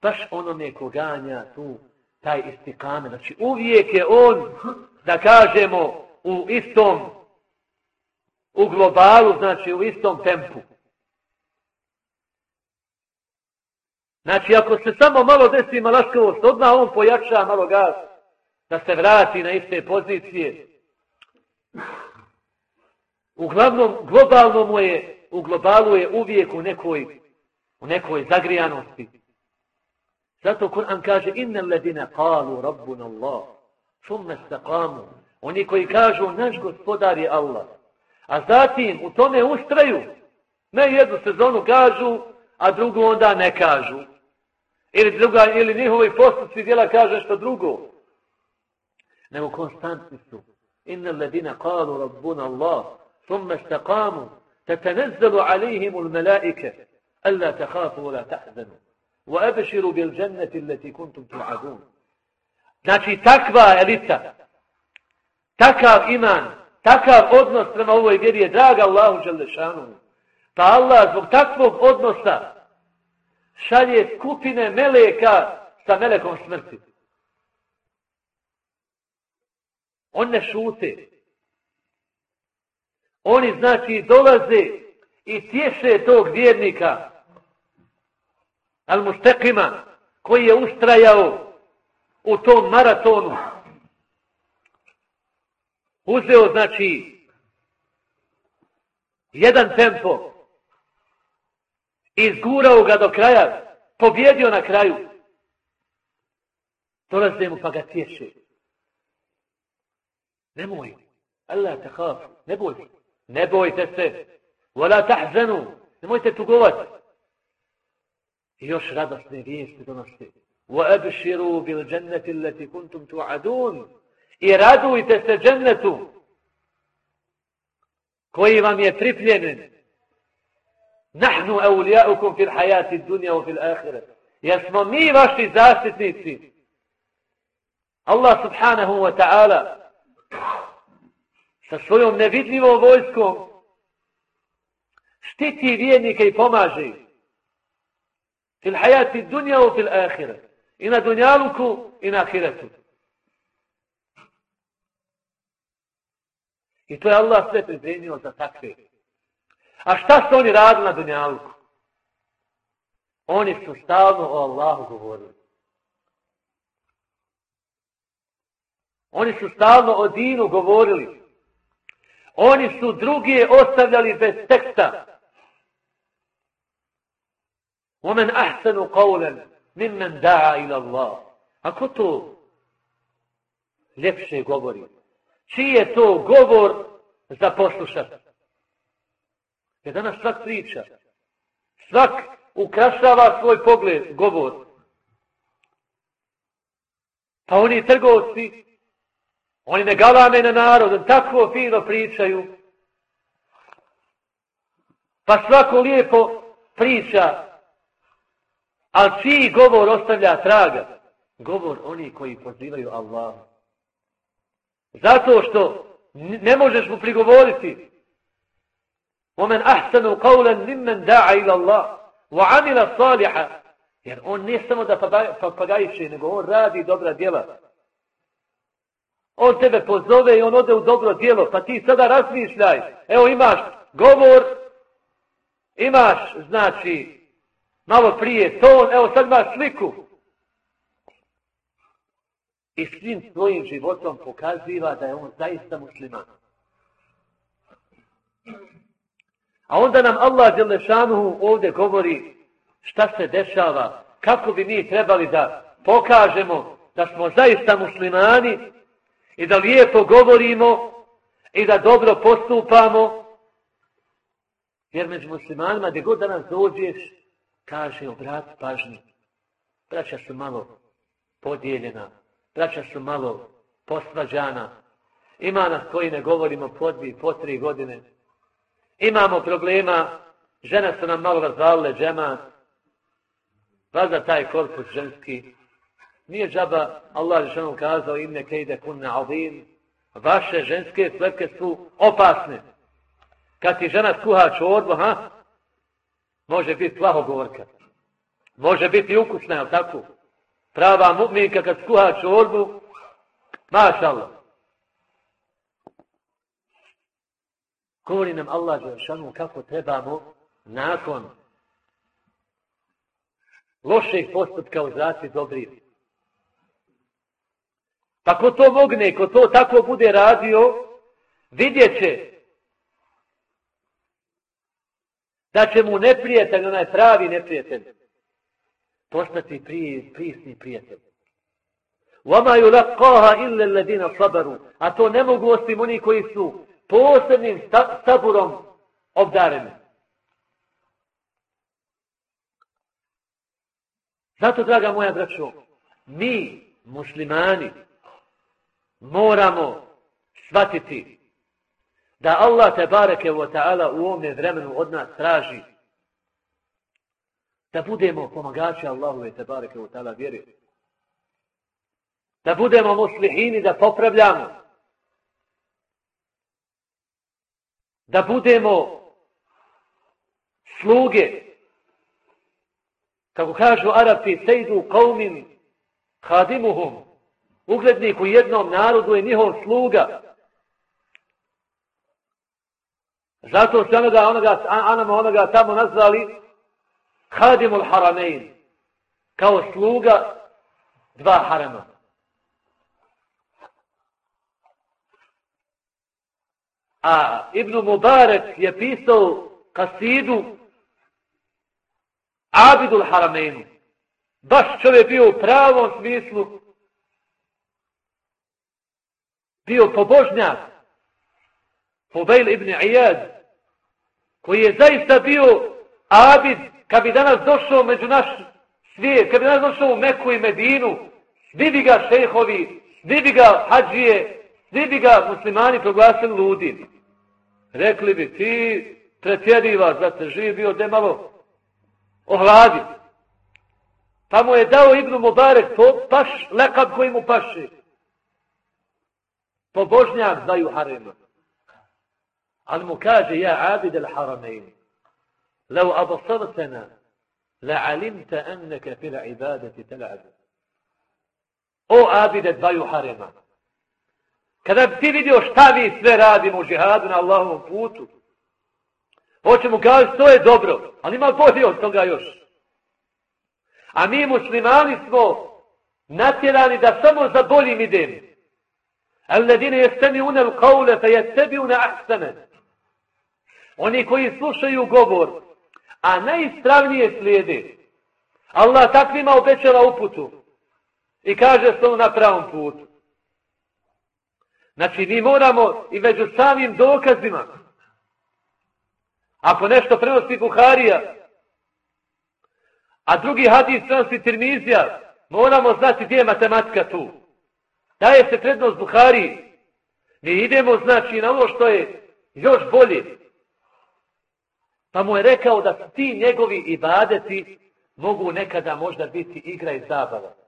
[SPEAKER 8] Baš onome ko ganja tu taj istikame. Znači uvijek je on, da kažemo, u istom, u globalu, znači u istom tempu. Znači ako se samo malo desi malaškovost, odmah on pojača malo gaz da se vrati na iste pozicije. Uglavnom, globalno mu je, u globalu je uvijek u nekoj, u nekoj zagrijanosti. Zato Kur'an kaže, inna ledine kalu rabbun Allah, šumme staqamu. Oni koji kažu, naš gospodar je Allah. A zatim u tome ustraju. Ne jednu sezonu kažu, a drugu onda ne kažu Ili, druga, ili njihovi postupci djela kaže što drugo. Nego konstantni su. Inna ledine kalu rabbuna Allah, ثم استقاموا تتنزل عليهم الملائكة ألا تخافوا ولا تحزنوا وأبشروا بالجنة التي كنتم توعدون Znači, takva elita, takav iman, takav odnos prema ovoj vjeri je draga Allahu Želešanu. Pa Allah zbog takvog odnosa šalje skupine meleka sa melekom smrti. On ne šute. Oni znači dolaze i tješe tog vjernika al mustekima koji je ustrajao u tom maratonu. Uzeo znači jedan tempo izgurao ga do kraja pobjedio na kraju dolaze mu pa ga tješe. Nemoj. Allah te hafu. Ne boj. Ne bojte se. Vola tahzanu. Nemojte tugovati. I još radosne vijesti donoste. Wa abshiru bil dženneti leti kuntum tu'adun. I radujte se džennetu koji vam je pripljen. Nahnu awliyaukum fil hayati dunya wa fil akhirah. Jer smo mi vaši zaštitnici. Allah subhanahu wa ta'ala sa svojom nevidljivom vojskom štiti vjernike i pomaže ih. fil hajati dunja u fil ahire i na dunjaluku i na ahiretu i to je Allah sve pripremio za takve a šta su oni radili na dunjaluku oni su stalno o Allahu govorili oni su stalno o dinu govorili Oni su druge ostavljali bez teksta. وَمَنْ أَحْسَنُ قَوْلًا qawlan mimmen da'a ila A Ako to ljepše govori? Čiji je to govor za poslušati? Jer danas svak priča. Svak ukrašava svoj pogled, govor. Pa oni trgovci Oni ne galame na narod, tako fino pričaju. Pa svako lijepo priča, ali čiji govor ostavlja traga? Govor oni koji pozivaju Allah. Zato što ne možeš mu prigovoriti ومن أحسن قولا ممن دعا إلى الله وعمل صالحا jer on ne samo da papagajiše, nego on radi dobra djela. On tebe pozove i on ode u dobro djelo, pa ti sada razmišljaj. Evo imaš govor, imaš, znači, malo prije ton, evo sad imaš sliku. I svim svojim životom pokaziva da je on zaista musliman. A onda nam Allah Đelešanuhu ovdje govori šta se dešava, kako bi mi trebali da pokažemo da smo zaista muslimani i da lijepo govorimo i da dobro postupamo. Jer među muslimanima gdje god danas dođeš, kaže obrat pažnju. Braća su malo podijeljena, braća su malo posvađana. Ima nas koji ne govorimo po dvije, po tri godine, Imamo problema, žene su nam malo razvalile džema, valjda taj korpus ženski. Nije džaba, Allah je što kazao, inne kejde kunne avim, vaše ženske slepke su opasne. Kad ti žena skuha čorbu, ha, može biti plahogovorka. Može biti ukusna, jel tako? Prava mu'minka kad skuha čorbu, maša Govori nam Allah Đelšanu kako trebamo nakon lošeg postupka uzrati dobri. Pa ko to mogne, ko to tako bude radio, vidjet će da će mu neprijatelj, onaj pravi neprijatelj, postati pri, prisni prijatelj. وَمَا يُلَقَّاهَا إِلَّا الَّذِينَ صَبَرُوا A to ne mogu osim oni koji su posebnim saburom obdareni. Zato, draga moja braćo, mi, muslimani, moramo shvatiti da Allah te bareke wa ta'ala u ovom vremenu od nas traži da budemo pomagači Allahu te bareke wa ta'ala vjeri. Da budemo muslihini, da popravljamo da budemo sluge. Kako kažu Arapi sejdu qavmin hadimuhum uglednik u jednom narodu je njihov sluga. Zato se onoga, onoga, anama onoga tamo nazvali hadimul haramein kao sluga dva harama. A Ibn Mubarak je pisao kasidu Abidul Haramenu. Baš čovjek bio u pravom smislu bio pobožnjak Fubail ibn Iyad koji je zaista bio Abid kad bi danas došao među naš svijet, kad bi danas došao u Meku i Medinu svi bi ga šehovi, svi bi ga hađije, svi bi ga muslimani proglasili ludim. Rekli bi ti pretjeriva da se živi bio de malo ohladi. Pa mu je dao Ibnu Mubarek to paš, lekab koji mu paši. Pobožnjak znaju harema. Ali mu kaže, ja abid al haramein, lau abasartena, la alimta enneke fila ibadeti tel'adu. O abide dvaju harema, Kada bi ti vidio šta vi sve radimo u žihadu na Allahovom putu, hoće mu kaži, to je dobro, ali ima bolje od toga još. A mi muslimani smo natjerani da samo za boljim idem. Alladine jestemi unel kaule fe jestebi une. Oni koji slušaju govor, a najistravnije slijede. Allah takvima obećava uputu i kaže su na pravom putu. Znači, mi moramo i među samim dokazima. Ako nešto prenosi Buharija, a drugi hadis prenosi Tirmizija, moramo znati gdje je matematika tu. Daje se prednost Buhariji. Mi idemo, znači, na ovo što je još bolje. Pa mu je rekao da ti njegovi ibadeti mogu nekada možda biti igra i zabava.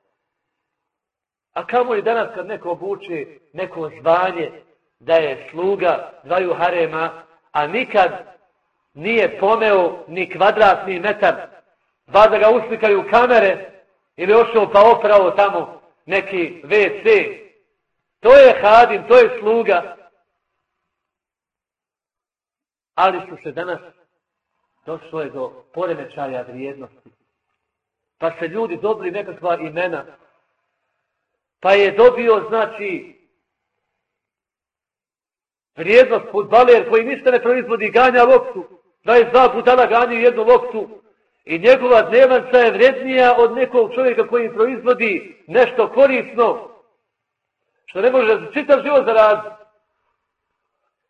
[SPEAKER 8] A kamo li danas kad neko obuče neko zvanje da je sluga dvaju harema, a nikad nije pomeo ni kvadratni metar, ba da ga uslikaju kamere ili ošao pa opravo tamo neki WC. To je hadim, to je sluga. Ali su se danas došlo je do poremećaja vrijednosti. Pa se ljudi dobili nekakva imena. Pa je dobio, znači, vrijednost futbaler koji ništa ne proizvodi, ganja loptu. Da je dva budala ganju jednu loptu. I njegova dnevanca je vrednija od nekog čovjeka koji proizvodi nešto korisno. Što ne može čitav život zaraditi.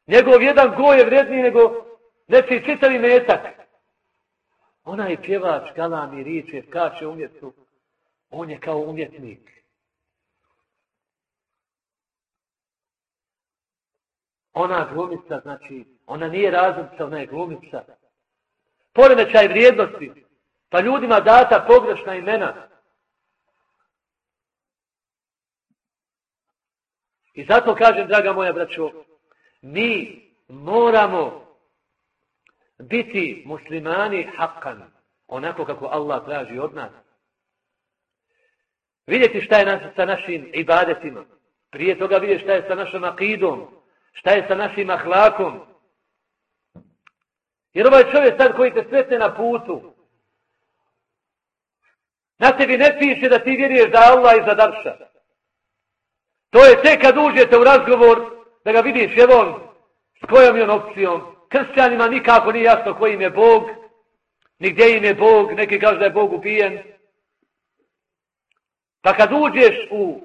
[SPEAKER 8] Njegov jedan go je vredniji nego neki čitavi metak. Ona je pjevač, galami, i riče, kače umjetnu. On je kao umjetnik. Ona glumica, znači, ona nije razumca, ona je glumica. Poremećaj vrijednosti, pa ljudima data pogrešna imena. I zato kažem, draga moja braćo, mi moramo biti muslimani hakan, onako kako Allah traži od nas. Vidjeti šta je sa našim ibadetima. Prije toga vidjeti šta je sa našom akidom, šta je sa našim ahlakom. Jer ovaj čovjek sad koji te sretne na putu, na tebi ne piše da ti vjeruješ da Allah i za darša. To je te kad uđete u razgovor, da ga vidiš evo s kojom je on opcijom, kršćanima nikako nije jasno kojim im je Bog, ni gdje im je Bog, neki kaže da je Bog ubijen. Pa kad uđeš u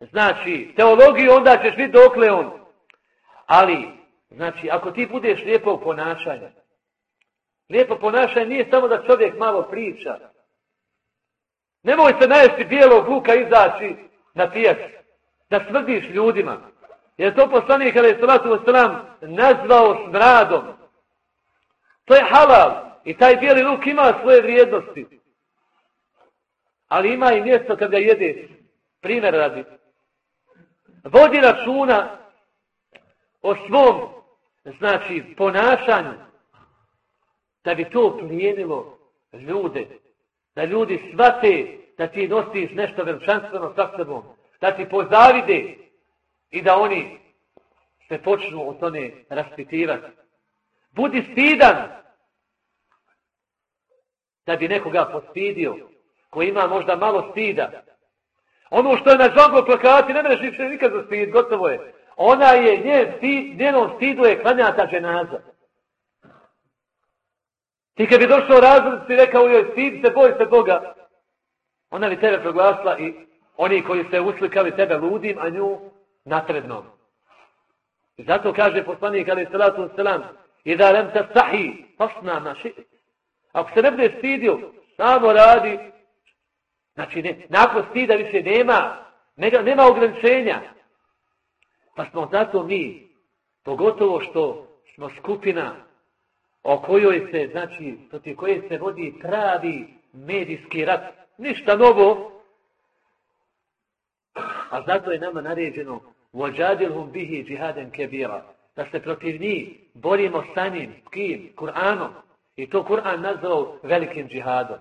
[SPEAKER 8] znači, teologiju, onda ćeš vidjeti dokle on. Ali, znači, ako ti budeš lijepo ponašanja, lijepo ponašanje nije samo da čovjek malo priča. Nemoj se najesti bijelog luka izaći na pijac, da smrdiš ljudima. Jer to poslanik ali je salatu wasalam nazvao smradom. To je halal. I taj bijeli luk ima svoje vrijednosti. Ali ima i mjesto kad ga jedeš. Primjer radi. Vodi računa o svom znači ponašanju da bi to plijenilo ljude. Da ljudi svate da ti nosiš nešto veličanstveno sa sobom. Da ti pozavide i da oni se počnu o tome raspitivati. Budi stidan da bi nekoga postidio koji ima možda malo stida. Ono što je na džango plakati ne mreš više nikad za stid, gotovo je. Ona je, njen stid, njenom stidu je klanjata ženaza. Ti kad bi došao razred, ti rekao joj stid se, boj se Boga. Ona bi tebe proglasila i oni koji se uslikali tebe ludim, a nju natrednom. I zato kaže poslanik ali salatu selam i da lem te sahi pasna na ši. Ako se ne bude stidio, samo radi. Znači, ne, nakon stida više nema, nema, nema ograničenja. Pa smo zato mi, pogotovo što smo skupina o kojoj se, znači, proti koje se vodi pravi medijski rat. Ništa novo. A zato je nama naređeno وَجَادِلْهُمْ بِهِ جِهَادًا كَبِيرًا Da se protiv njih borimo sa njim, kim, Kur'anom. I to Kur'an nazvao velikim džihadom.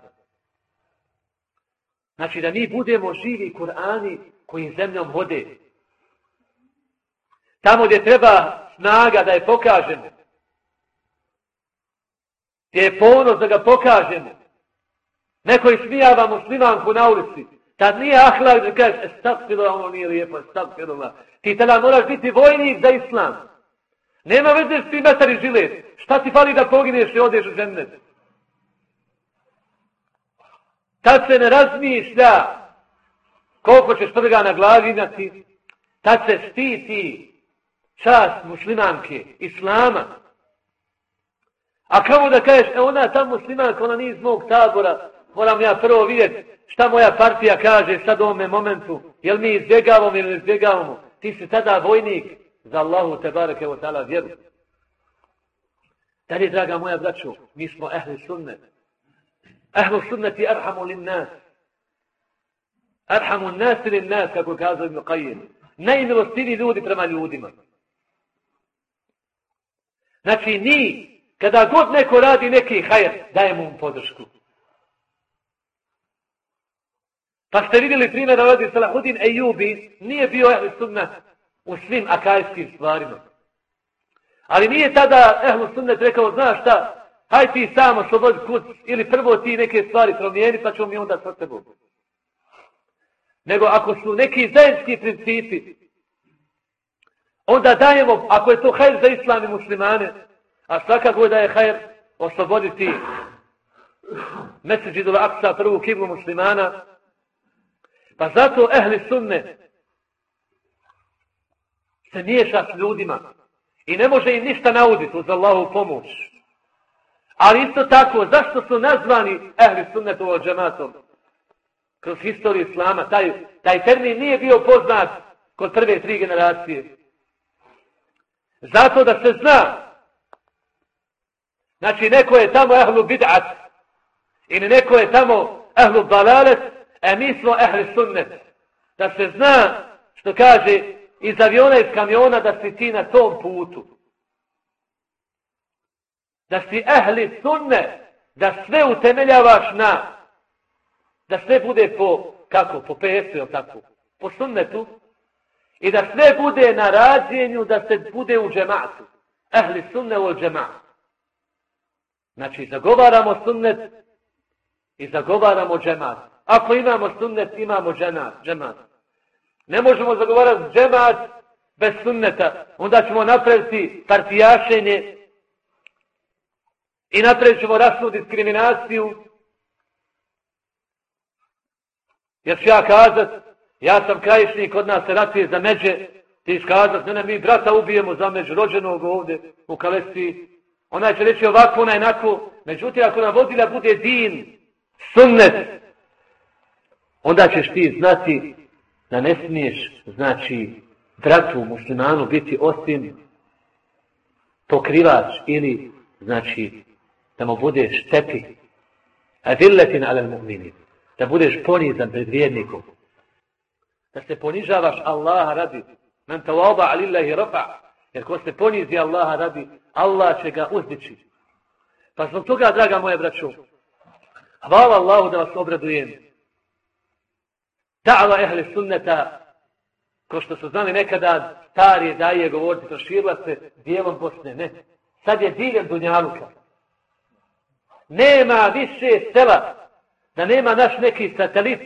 [SPEAKER 8] Znači da mi budemo živi Kur'ani koji zemljom vode. Tamo gdje treba snaga da je pokažemo. Gdje je ponos da ga pokažemo. Neko ismijava muslimanku na ulici. Tad nije ahlak da kažeš, estagfirullah, ono nije lijepo, estagfirullah. Ti tada moraš biti vojnik za islam. Nema veze s ti metari žilet. Šta ti fali da pogineš i odeš u zemlje? Tad se ne razmišlja koliko ćeš prga na glavi imati. Tad se štiti čast muslimanke, islama. A kamo da kažeš, e ona ta muslimanka, ona nije iz mog tabora, moram ja prvo vidjeti šta moja partija kaže sad u ovome momentu, jel mi izbjegavamo ili izbjegavamo. Ti si tada vojnik za Allahu te bareke o tala vjeru. Dalje, draga moja braćo, mi smo ehli sunnet. أهل sunneti arhamu lin nas. Arhamu nas lin nas, kako kazao Ibn Qayyim. Najmilostiviji ljudi prema ljudima. Znači, ni, kada god neko radi neki hajer, dajemo mu podršku. Pa ste vidjeli primjer da radi Salahudin Ejubi, nije bio ehli sunnet u svim akajskim stvarima. Ali nije tada ehlu sunnet rekao, znaš šta, haj ti sam oslobodi kuc, ili prvo ti neke stvari promijeni, pa ćemo mi onda sa tebom. Nego ako su neki zajednički principi, onda dajemo, ako je to hajr za islam i muslimane, a svakako da je hajr osloboditi meseđidula aksa prvu kiblu muslimana, pa zato ehli sunne se miješa s ljudima i ne može im ništa nauditi uz Allahu pomoć. Ali isto tako, zašto su nazvani ehli sunnetu džematom? Kroz historiju islama, taj, taj termin nije bio poznat kod prve tri generacije. Zato da se zna, znači neko je tamo ehlu bid'at, ili neko je tamo ehlu balalet, a e, mi smo ehli sunnet. Da se zna, što kaže, iz aviona, iz kamiona, da si ti na tom putu. Da si ehli sunne, da sve utemeljavaš na, da sve bude po, kako, po PS-u, ili tako, po sunnetu, i da sve bude na rađenju, da se bude u džematu. Ehli sunne u džematu. Znači, zagovaramo sunnet i zagovaramo džemat. Ako imamo sunnet, imamo džemat. džemat. Ne možemo zagovarati džemat bez sunneta. Onda ćemo napraviti partijašenje i naprećemo rasnu diskriminaciju. Jer ću ja kazat, Ja sam krajišnik, kod nas se ratuje za međe, ti iskazat, ne, ne, mi brata ubijemo za među rođenog ovde u Kalestiji. Ona će reći ovako, ona jednako. Međutim, ako nam vodila bude din, sunnet, onda ćeš ti znati da ne smiješ, znači, bratu muslimanu biti osim pokrivač ili, znači, da mu budeš tepi. A ala alel mu'mini. Da budeš ponizan pred vjernikom da se ponižavaš Allaha radi. Men tawaba alillahi rafa. Jer ko se ponizi Allaha radi, Allah će ga uzdići. Pa zbog toga, draga moja braćo, hvala Allahu da vas obradujem. Da'ala ehle sunneta, ko što su znali nekada stari daje govoriti, proširila se dijelom Bosne. Ne. Sad je diljem Dunjaluka. Nema više sela da nema naš neki satelit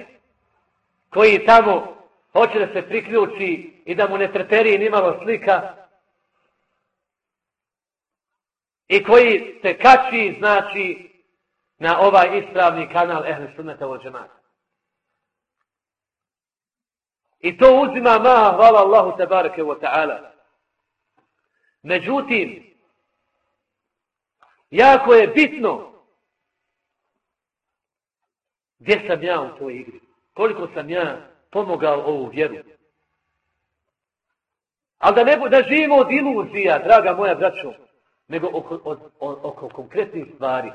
[SPEAKER 8] koji tamo hoće da se priključi i da mu ne treperi ni malo slika i koji se kači, znači, na ovaj ispravni kanal Ehle Sunnata od Džemata. I to uzima maha, hvala Allahu tebareke wa ta'ala. Međutim, jako je bitno gdje sam ja u toj igri. Koliko sam ja pomogao ovu vjeru. Ali da, ne, da živimo od iluzija, draga moja braćo, nego oko, od, od, oko konkretnih stvari.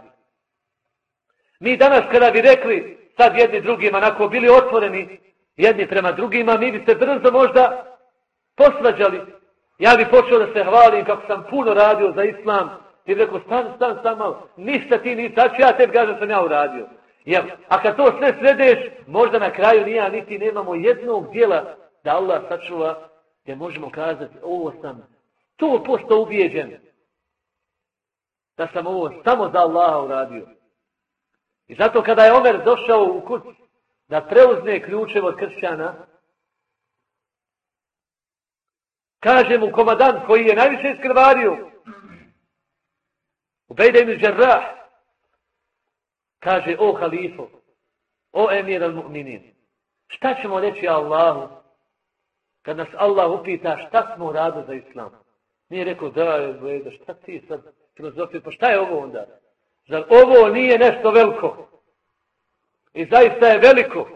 [SPEAKER 8] Mi danas kada bi rekli sad jedni drugima, onako bili otvoreni jedni prema drugima, mi bi se brzo možda posvađali. Ja bi počeo da se hvalim kako sam puno radio za islam. Ti bi rekao, stan, stan, stan malo. Ništa ti nisi, sad ću ja tebi kažem sam ja uradio. Jel, a kad to sve sredeš, možda na kraju nija niti nemamo jednog dijela da Allah sačuva, gdje možemo kazati, ovo sam to posto ubijeđen, da sam ovo samo za Allaha uradio. I zato kada je Omer došao u kuć da preuzne ključevo od kršćana, kaže mu komadant koji je najviše skrvario, Ubejde Bejde mi žerrah, kaže, o halifo, o emir al-mu'minin, šta ćemo reći Allahu, kad nas Allah upita šta smo radili za islam? Nije rekao, da, je, šta ti sad filozofije, pa šta je ovo onda? Zar ovo nije nešto veliko? I zaista je veliko.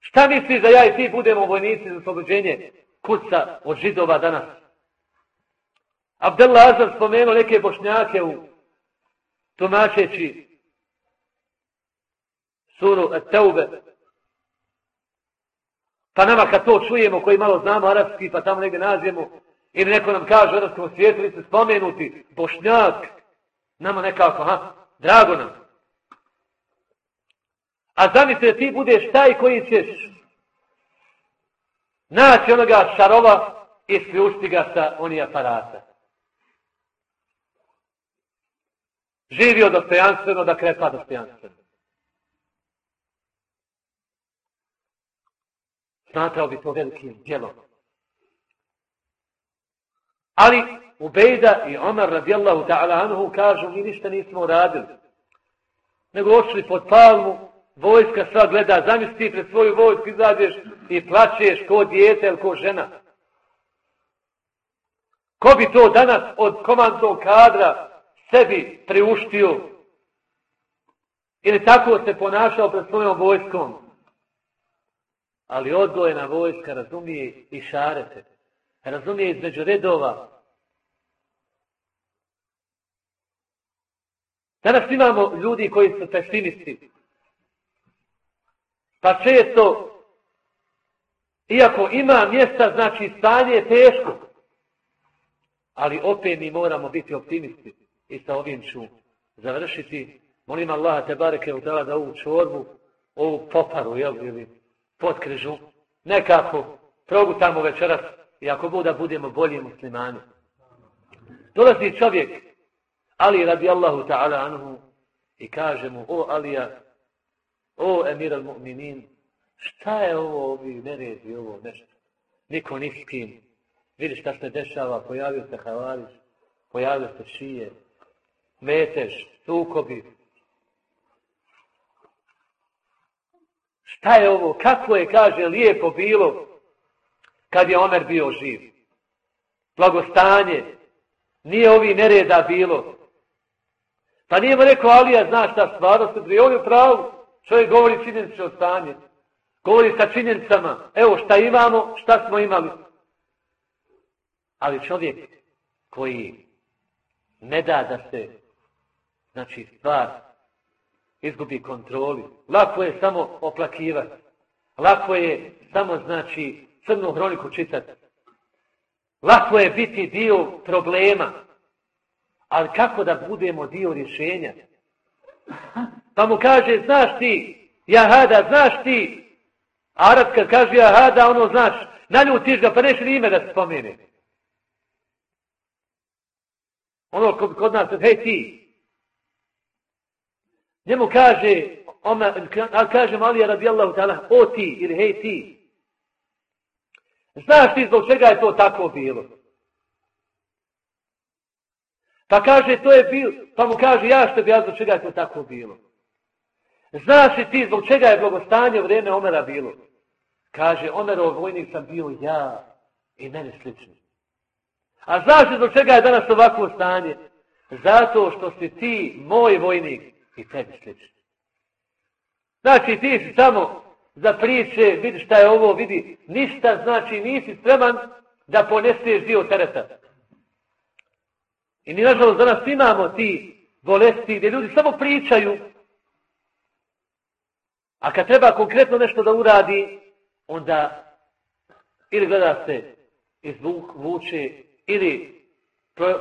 [SPEAKER 8] Šta misli da ja i ti budemo vojnici za oslobođenje kuca od židova danas? Abdullah Azam spomenuo neke bošnjake u tumačeći suru At-Taube. Pa nama kad to čujemo, koji malo znamo arapski, pa tamo negdje nađemo, ili neko nam kaže u arapskom svijetu, vi ste spomenuti, bošnjak, nama nekako, ha, drago nam. A zamislite, ti budeš taj koji ćeš naći onoga šarova i sključiti ga sa onih aparata. Živio dostojanstveno da krepa dostojanstveno. Smatrao bi to velikim djelom. Ali Ubejda i Omar radijallahu ta'ala anhu kažu mi ništa nismo uradili. Nego ošli pod palmu, vojska sva gleda, zamisli pred svoju vojsku izađeš i plaćeš ko dijete ili ko žena. Ko bi to danas od komandnog kadra sebi priuštio ili tako se ponašao pred svojom vojskom? Ali odgojena vojska razumije i šarete. Razumije između redova. Danas imamo ljudi koji su pesimisti. Pa često, iako ima mjesta, znači stanje je teško. Ali opet mi moramo biti optimisti. I sa ovim ću završiti. Molim Allaha te bareke u da ovu čorbu, ovu poparu, jel, ili potkrižu, nekako progutamo večeras i ako bude budemo bolji muslimani. Dolazi čovjek, Ali radi Allahu ta'ala anhu, i kaže mu, o Alija, o emir al-mu'minin, šta je ovo, ovi neredi, ovo nešto? Niko ni s kim. Vidiš šta se dešava, pojavio se Havariš, pojavio se Šije, Metež, Sukobi. Šta je ovo, kako je, kaže, lijepo bilo kad je Omer bio živ. Blagostanje, nije ovi nereda bilo. Pa nije mu rekao, Alija, znaš šta stvarno se prije, Ovo je pravu. Čovjek govori činjenice o stanje. Govori sa činjenicama. Evo šta imamo, šta smo imali. Ali čovjek koji ne da da se znači stvar izgubi kontroli. Lako je samo oplakivati. Lako je samo znači crnu hroniku čitati. Lako je biti dio problema. Ali kako da budemo dio rješenja? Pa mu kaže, znaš ti, jahada, znaš ti, Arab kad kaže jahada, ono znaš, naljutiš ga, pa neće ni ime da se spomene. Ono kod, kod nas, hej ti. Njemu kaže, ali kaže Malija radijallahu ta'ala, o ti, ili hej ti. Znaš ti zbog čega je to tako bilo? Pa kaže, to je bilo, pa mu kaže, ja što bi ja zbog čega je to tako bilo? Znaš li ti zbog čega je blagostanje vrijeme Omera bilo? Kaže, Omerov vojnik sam bio ja i mene slično. A znaš li zbog čega je danas ovako stanje? Zato što si ti moj vojnik i tebi slično. Znači ti si samo za priče, vidi šta je ovo, vidi, ništa znači nisi spreman da poneseš dio tereta. I mi nažalost danas imamo ti bolesti gdje ljudi samo pričaju, a kad treba konkretno nešto da uradi, onda ili gleda se izvuče, ili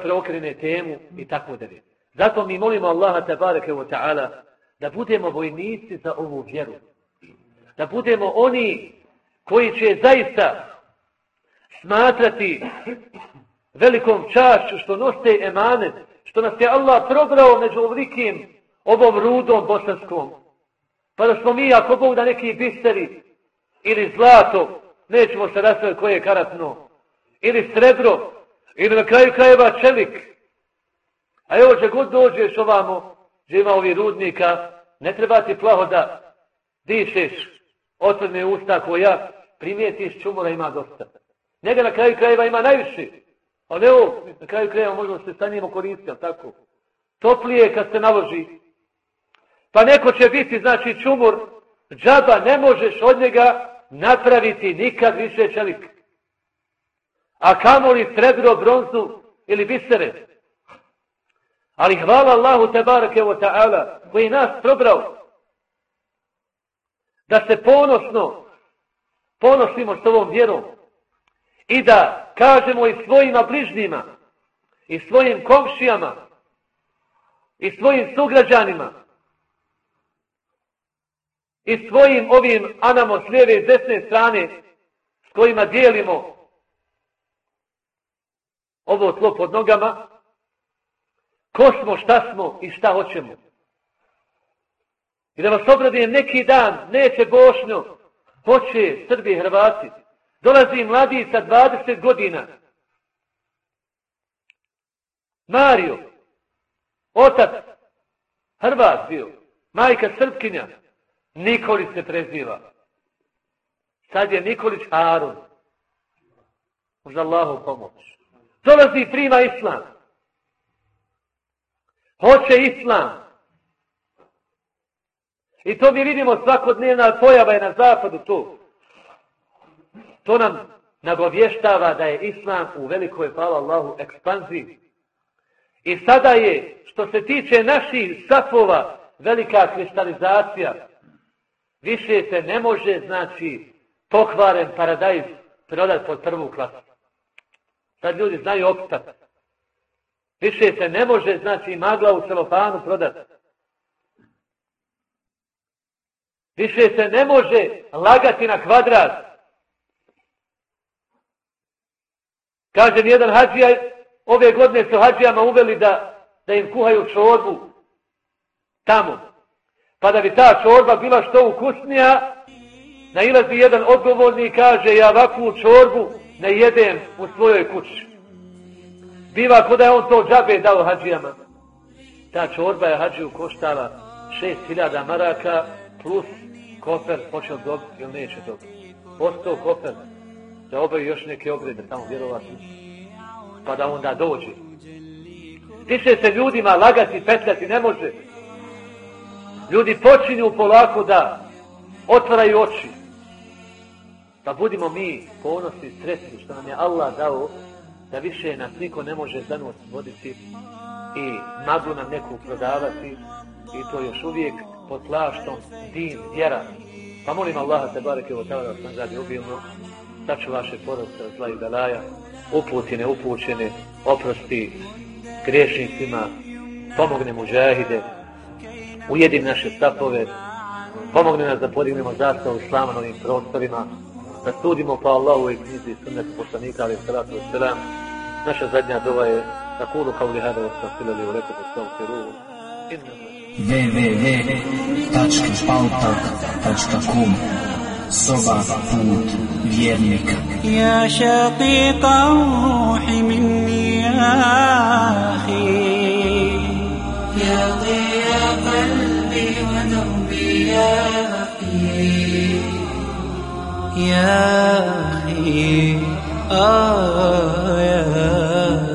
[SPEAKER 8] preokrene temu i tako da vidi. Zato mi molimo Allaha tabareke wa ta'ala da budemo vojnici za ovu vjeru. Da budemo oni koji će zaista smatrati velikom čašću što noste emanet, što nas je Allah probrao među ovlikim ovom rudom bosanskom. Pa da smo mi, ako Bog da neki bisteri ili zlato, nećemo se rastaviti koje je karatno, ili srebro, ili na kraju krajeva čelik. A evo, će god dođeš ovamo, gdje ima ovih rudnika, ne treba ti plaho da dišeš otvrne usta koja primijetiš čumora ima dosta. Njega na kraju krajeva ima najviše. Ali evo, na kraju krajeva možemo se sa njim koristiti, tako? Toplije kad se naloži. Pa neko će biti, znači, čumor, džaba, ne možeš od njega napraviti nikad više čelik. A kamoli srebro, bronzu ili bisere. Ali hvala Allahu tebareke wa ta'ala koji nas probrao. Da se ponosno ponosimo s ovom vjerom i da kažemo i svojima bližnjima i svojim komšijama i svojim sugrađanima i svojim ovim anamo s lijeve i desne strane s kojima dijelimo ovo tlo pod nogama, ko smo, šta smo i šta hoćemo. I da vas obradim neki dan, neće Bošnjo, hoće Srbi i Hrvati. Dolazi mladi sa 20 godina. Mario, otac, Hrvat bio, majka Srpkinja, Nikolić se preziva. Sad je Nikolić Harun. Uz Allahu pomoć. Dolazi prima Islam. Hoće Islam. I to mi vidimo svakodnevna pojava je na zapadu tu. To nam nagovještava da je Islam u velikoj, hvala Allahu, ekspanziji. I sada je, što se tiče naših safova, velika kristalizacija. Više se ne može, znači, pokvaren paradajz prodati pod prvu klasu. Sad ljudi znaju opstati. Više se ne može, znači, magla u celofanu prodati. Više se ne može lagati na kvadrat. Kaže jedan hađija, ove godine su hađijama uveli da, da im kuhaju čorbu tamo. Pa da bi ta čorba bila što ukusnija, nailazi jedan odgovorni i kaže ja ovakvu čorbu ne jedem u svojoj kući. Biva kod je on to džabe dao hađijama. Ta čorba je hađiju koštala 6000 maraka plus kofer počeo dobiti ili neće dobiti. Postao kofer da obaju još neke obrede tamo vjerovati pa da onda dođe. Više se ljudima lagati, petljati ne može. Ljudi počinju polako da otvaraju oči. Da budimo mi ponosni, sretni što nam je Allah dao da više nas niko ne može za nos voditi i maglu nam neku prodavati i to još uvijek pod plaštom din, vjera. Pa molim Allaha te bareke o tada sam zadi obilno, saču vaše porodce od zla i belaja, uputi upućene, oprosti griješnicima, pomogne muđahide, ujedim naše stapove, pomogne nas da podignemo zastavu islama na ovim prostorima, da studimo pa Allahu i knjizi sunnetu poslanika, ali salatu wa salam. Naša zadnja dova je takulu kao li hada vas nafilali u reku da se ruhu.
[SPEAKER 11] www.pautak.com Soba put vjernika
[SPEAKER 9] يا شقيق الروح مني يا أخي
[SPEAKER 7] يا ضياء قلبي ودربي يا أخي
[SPEAKER 9] يا أخي آه يا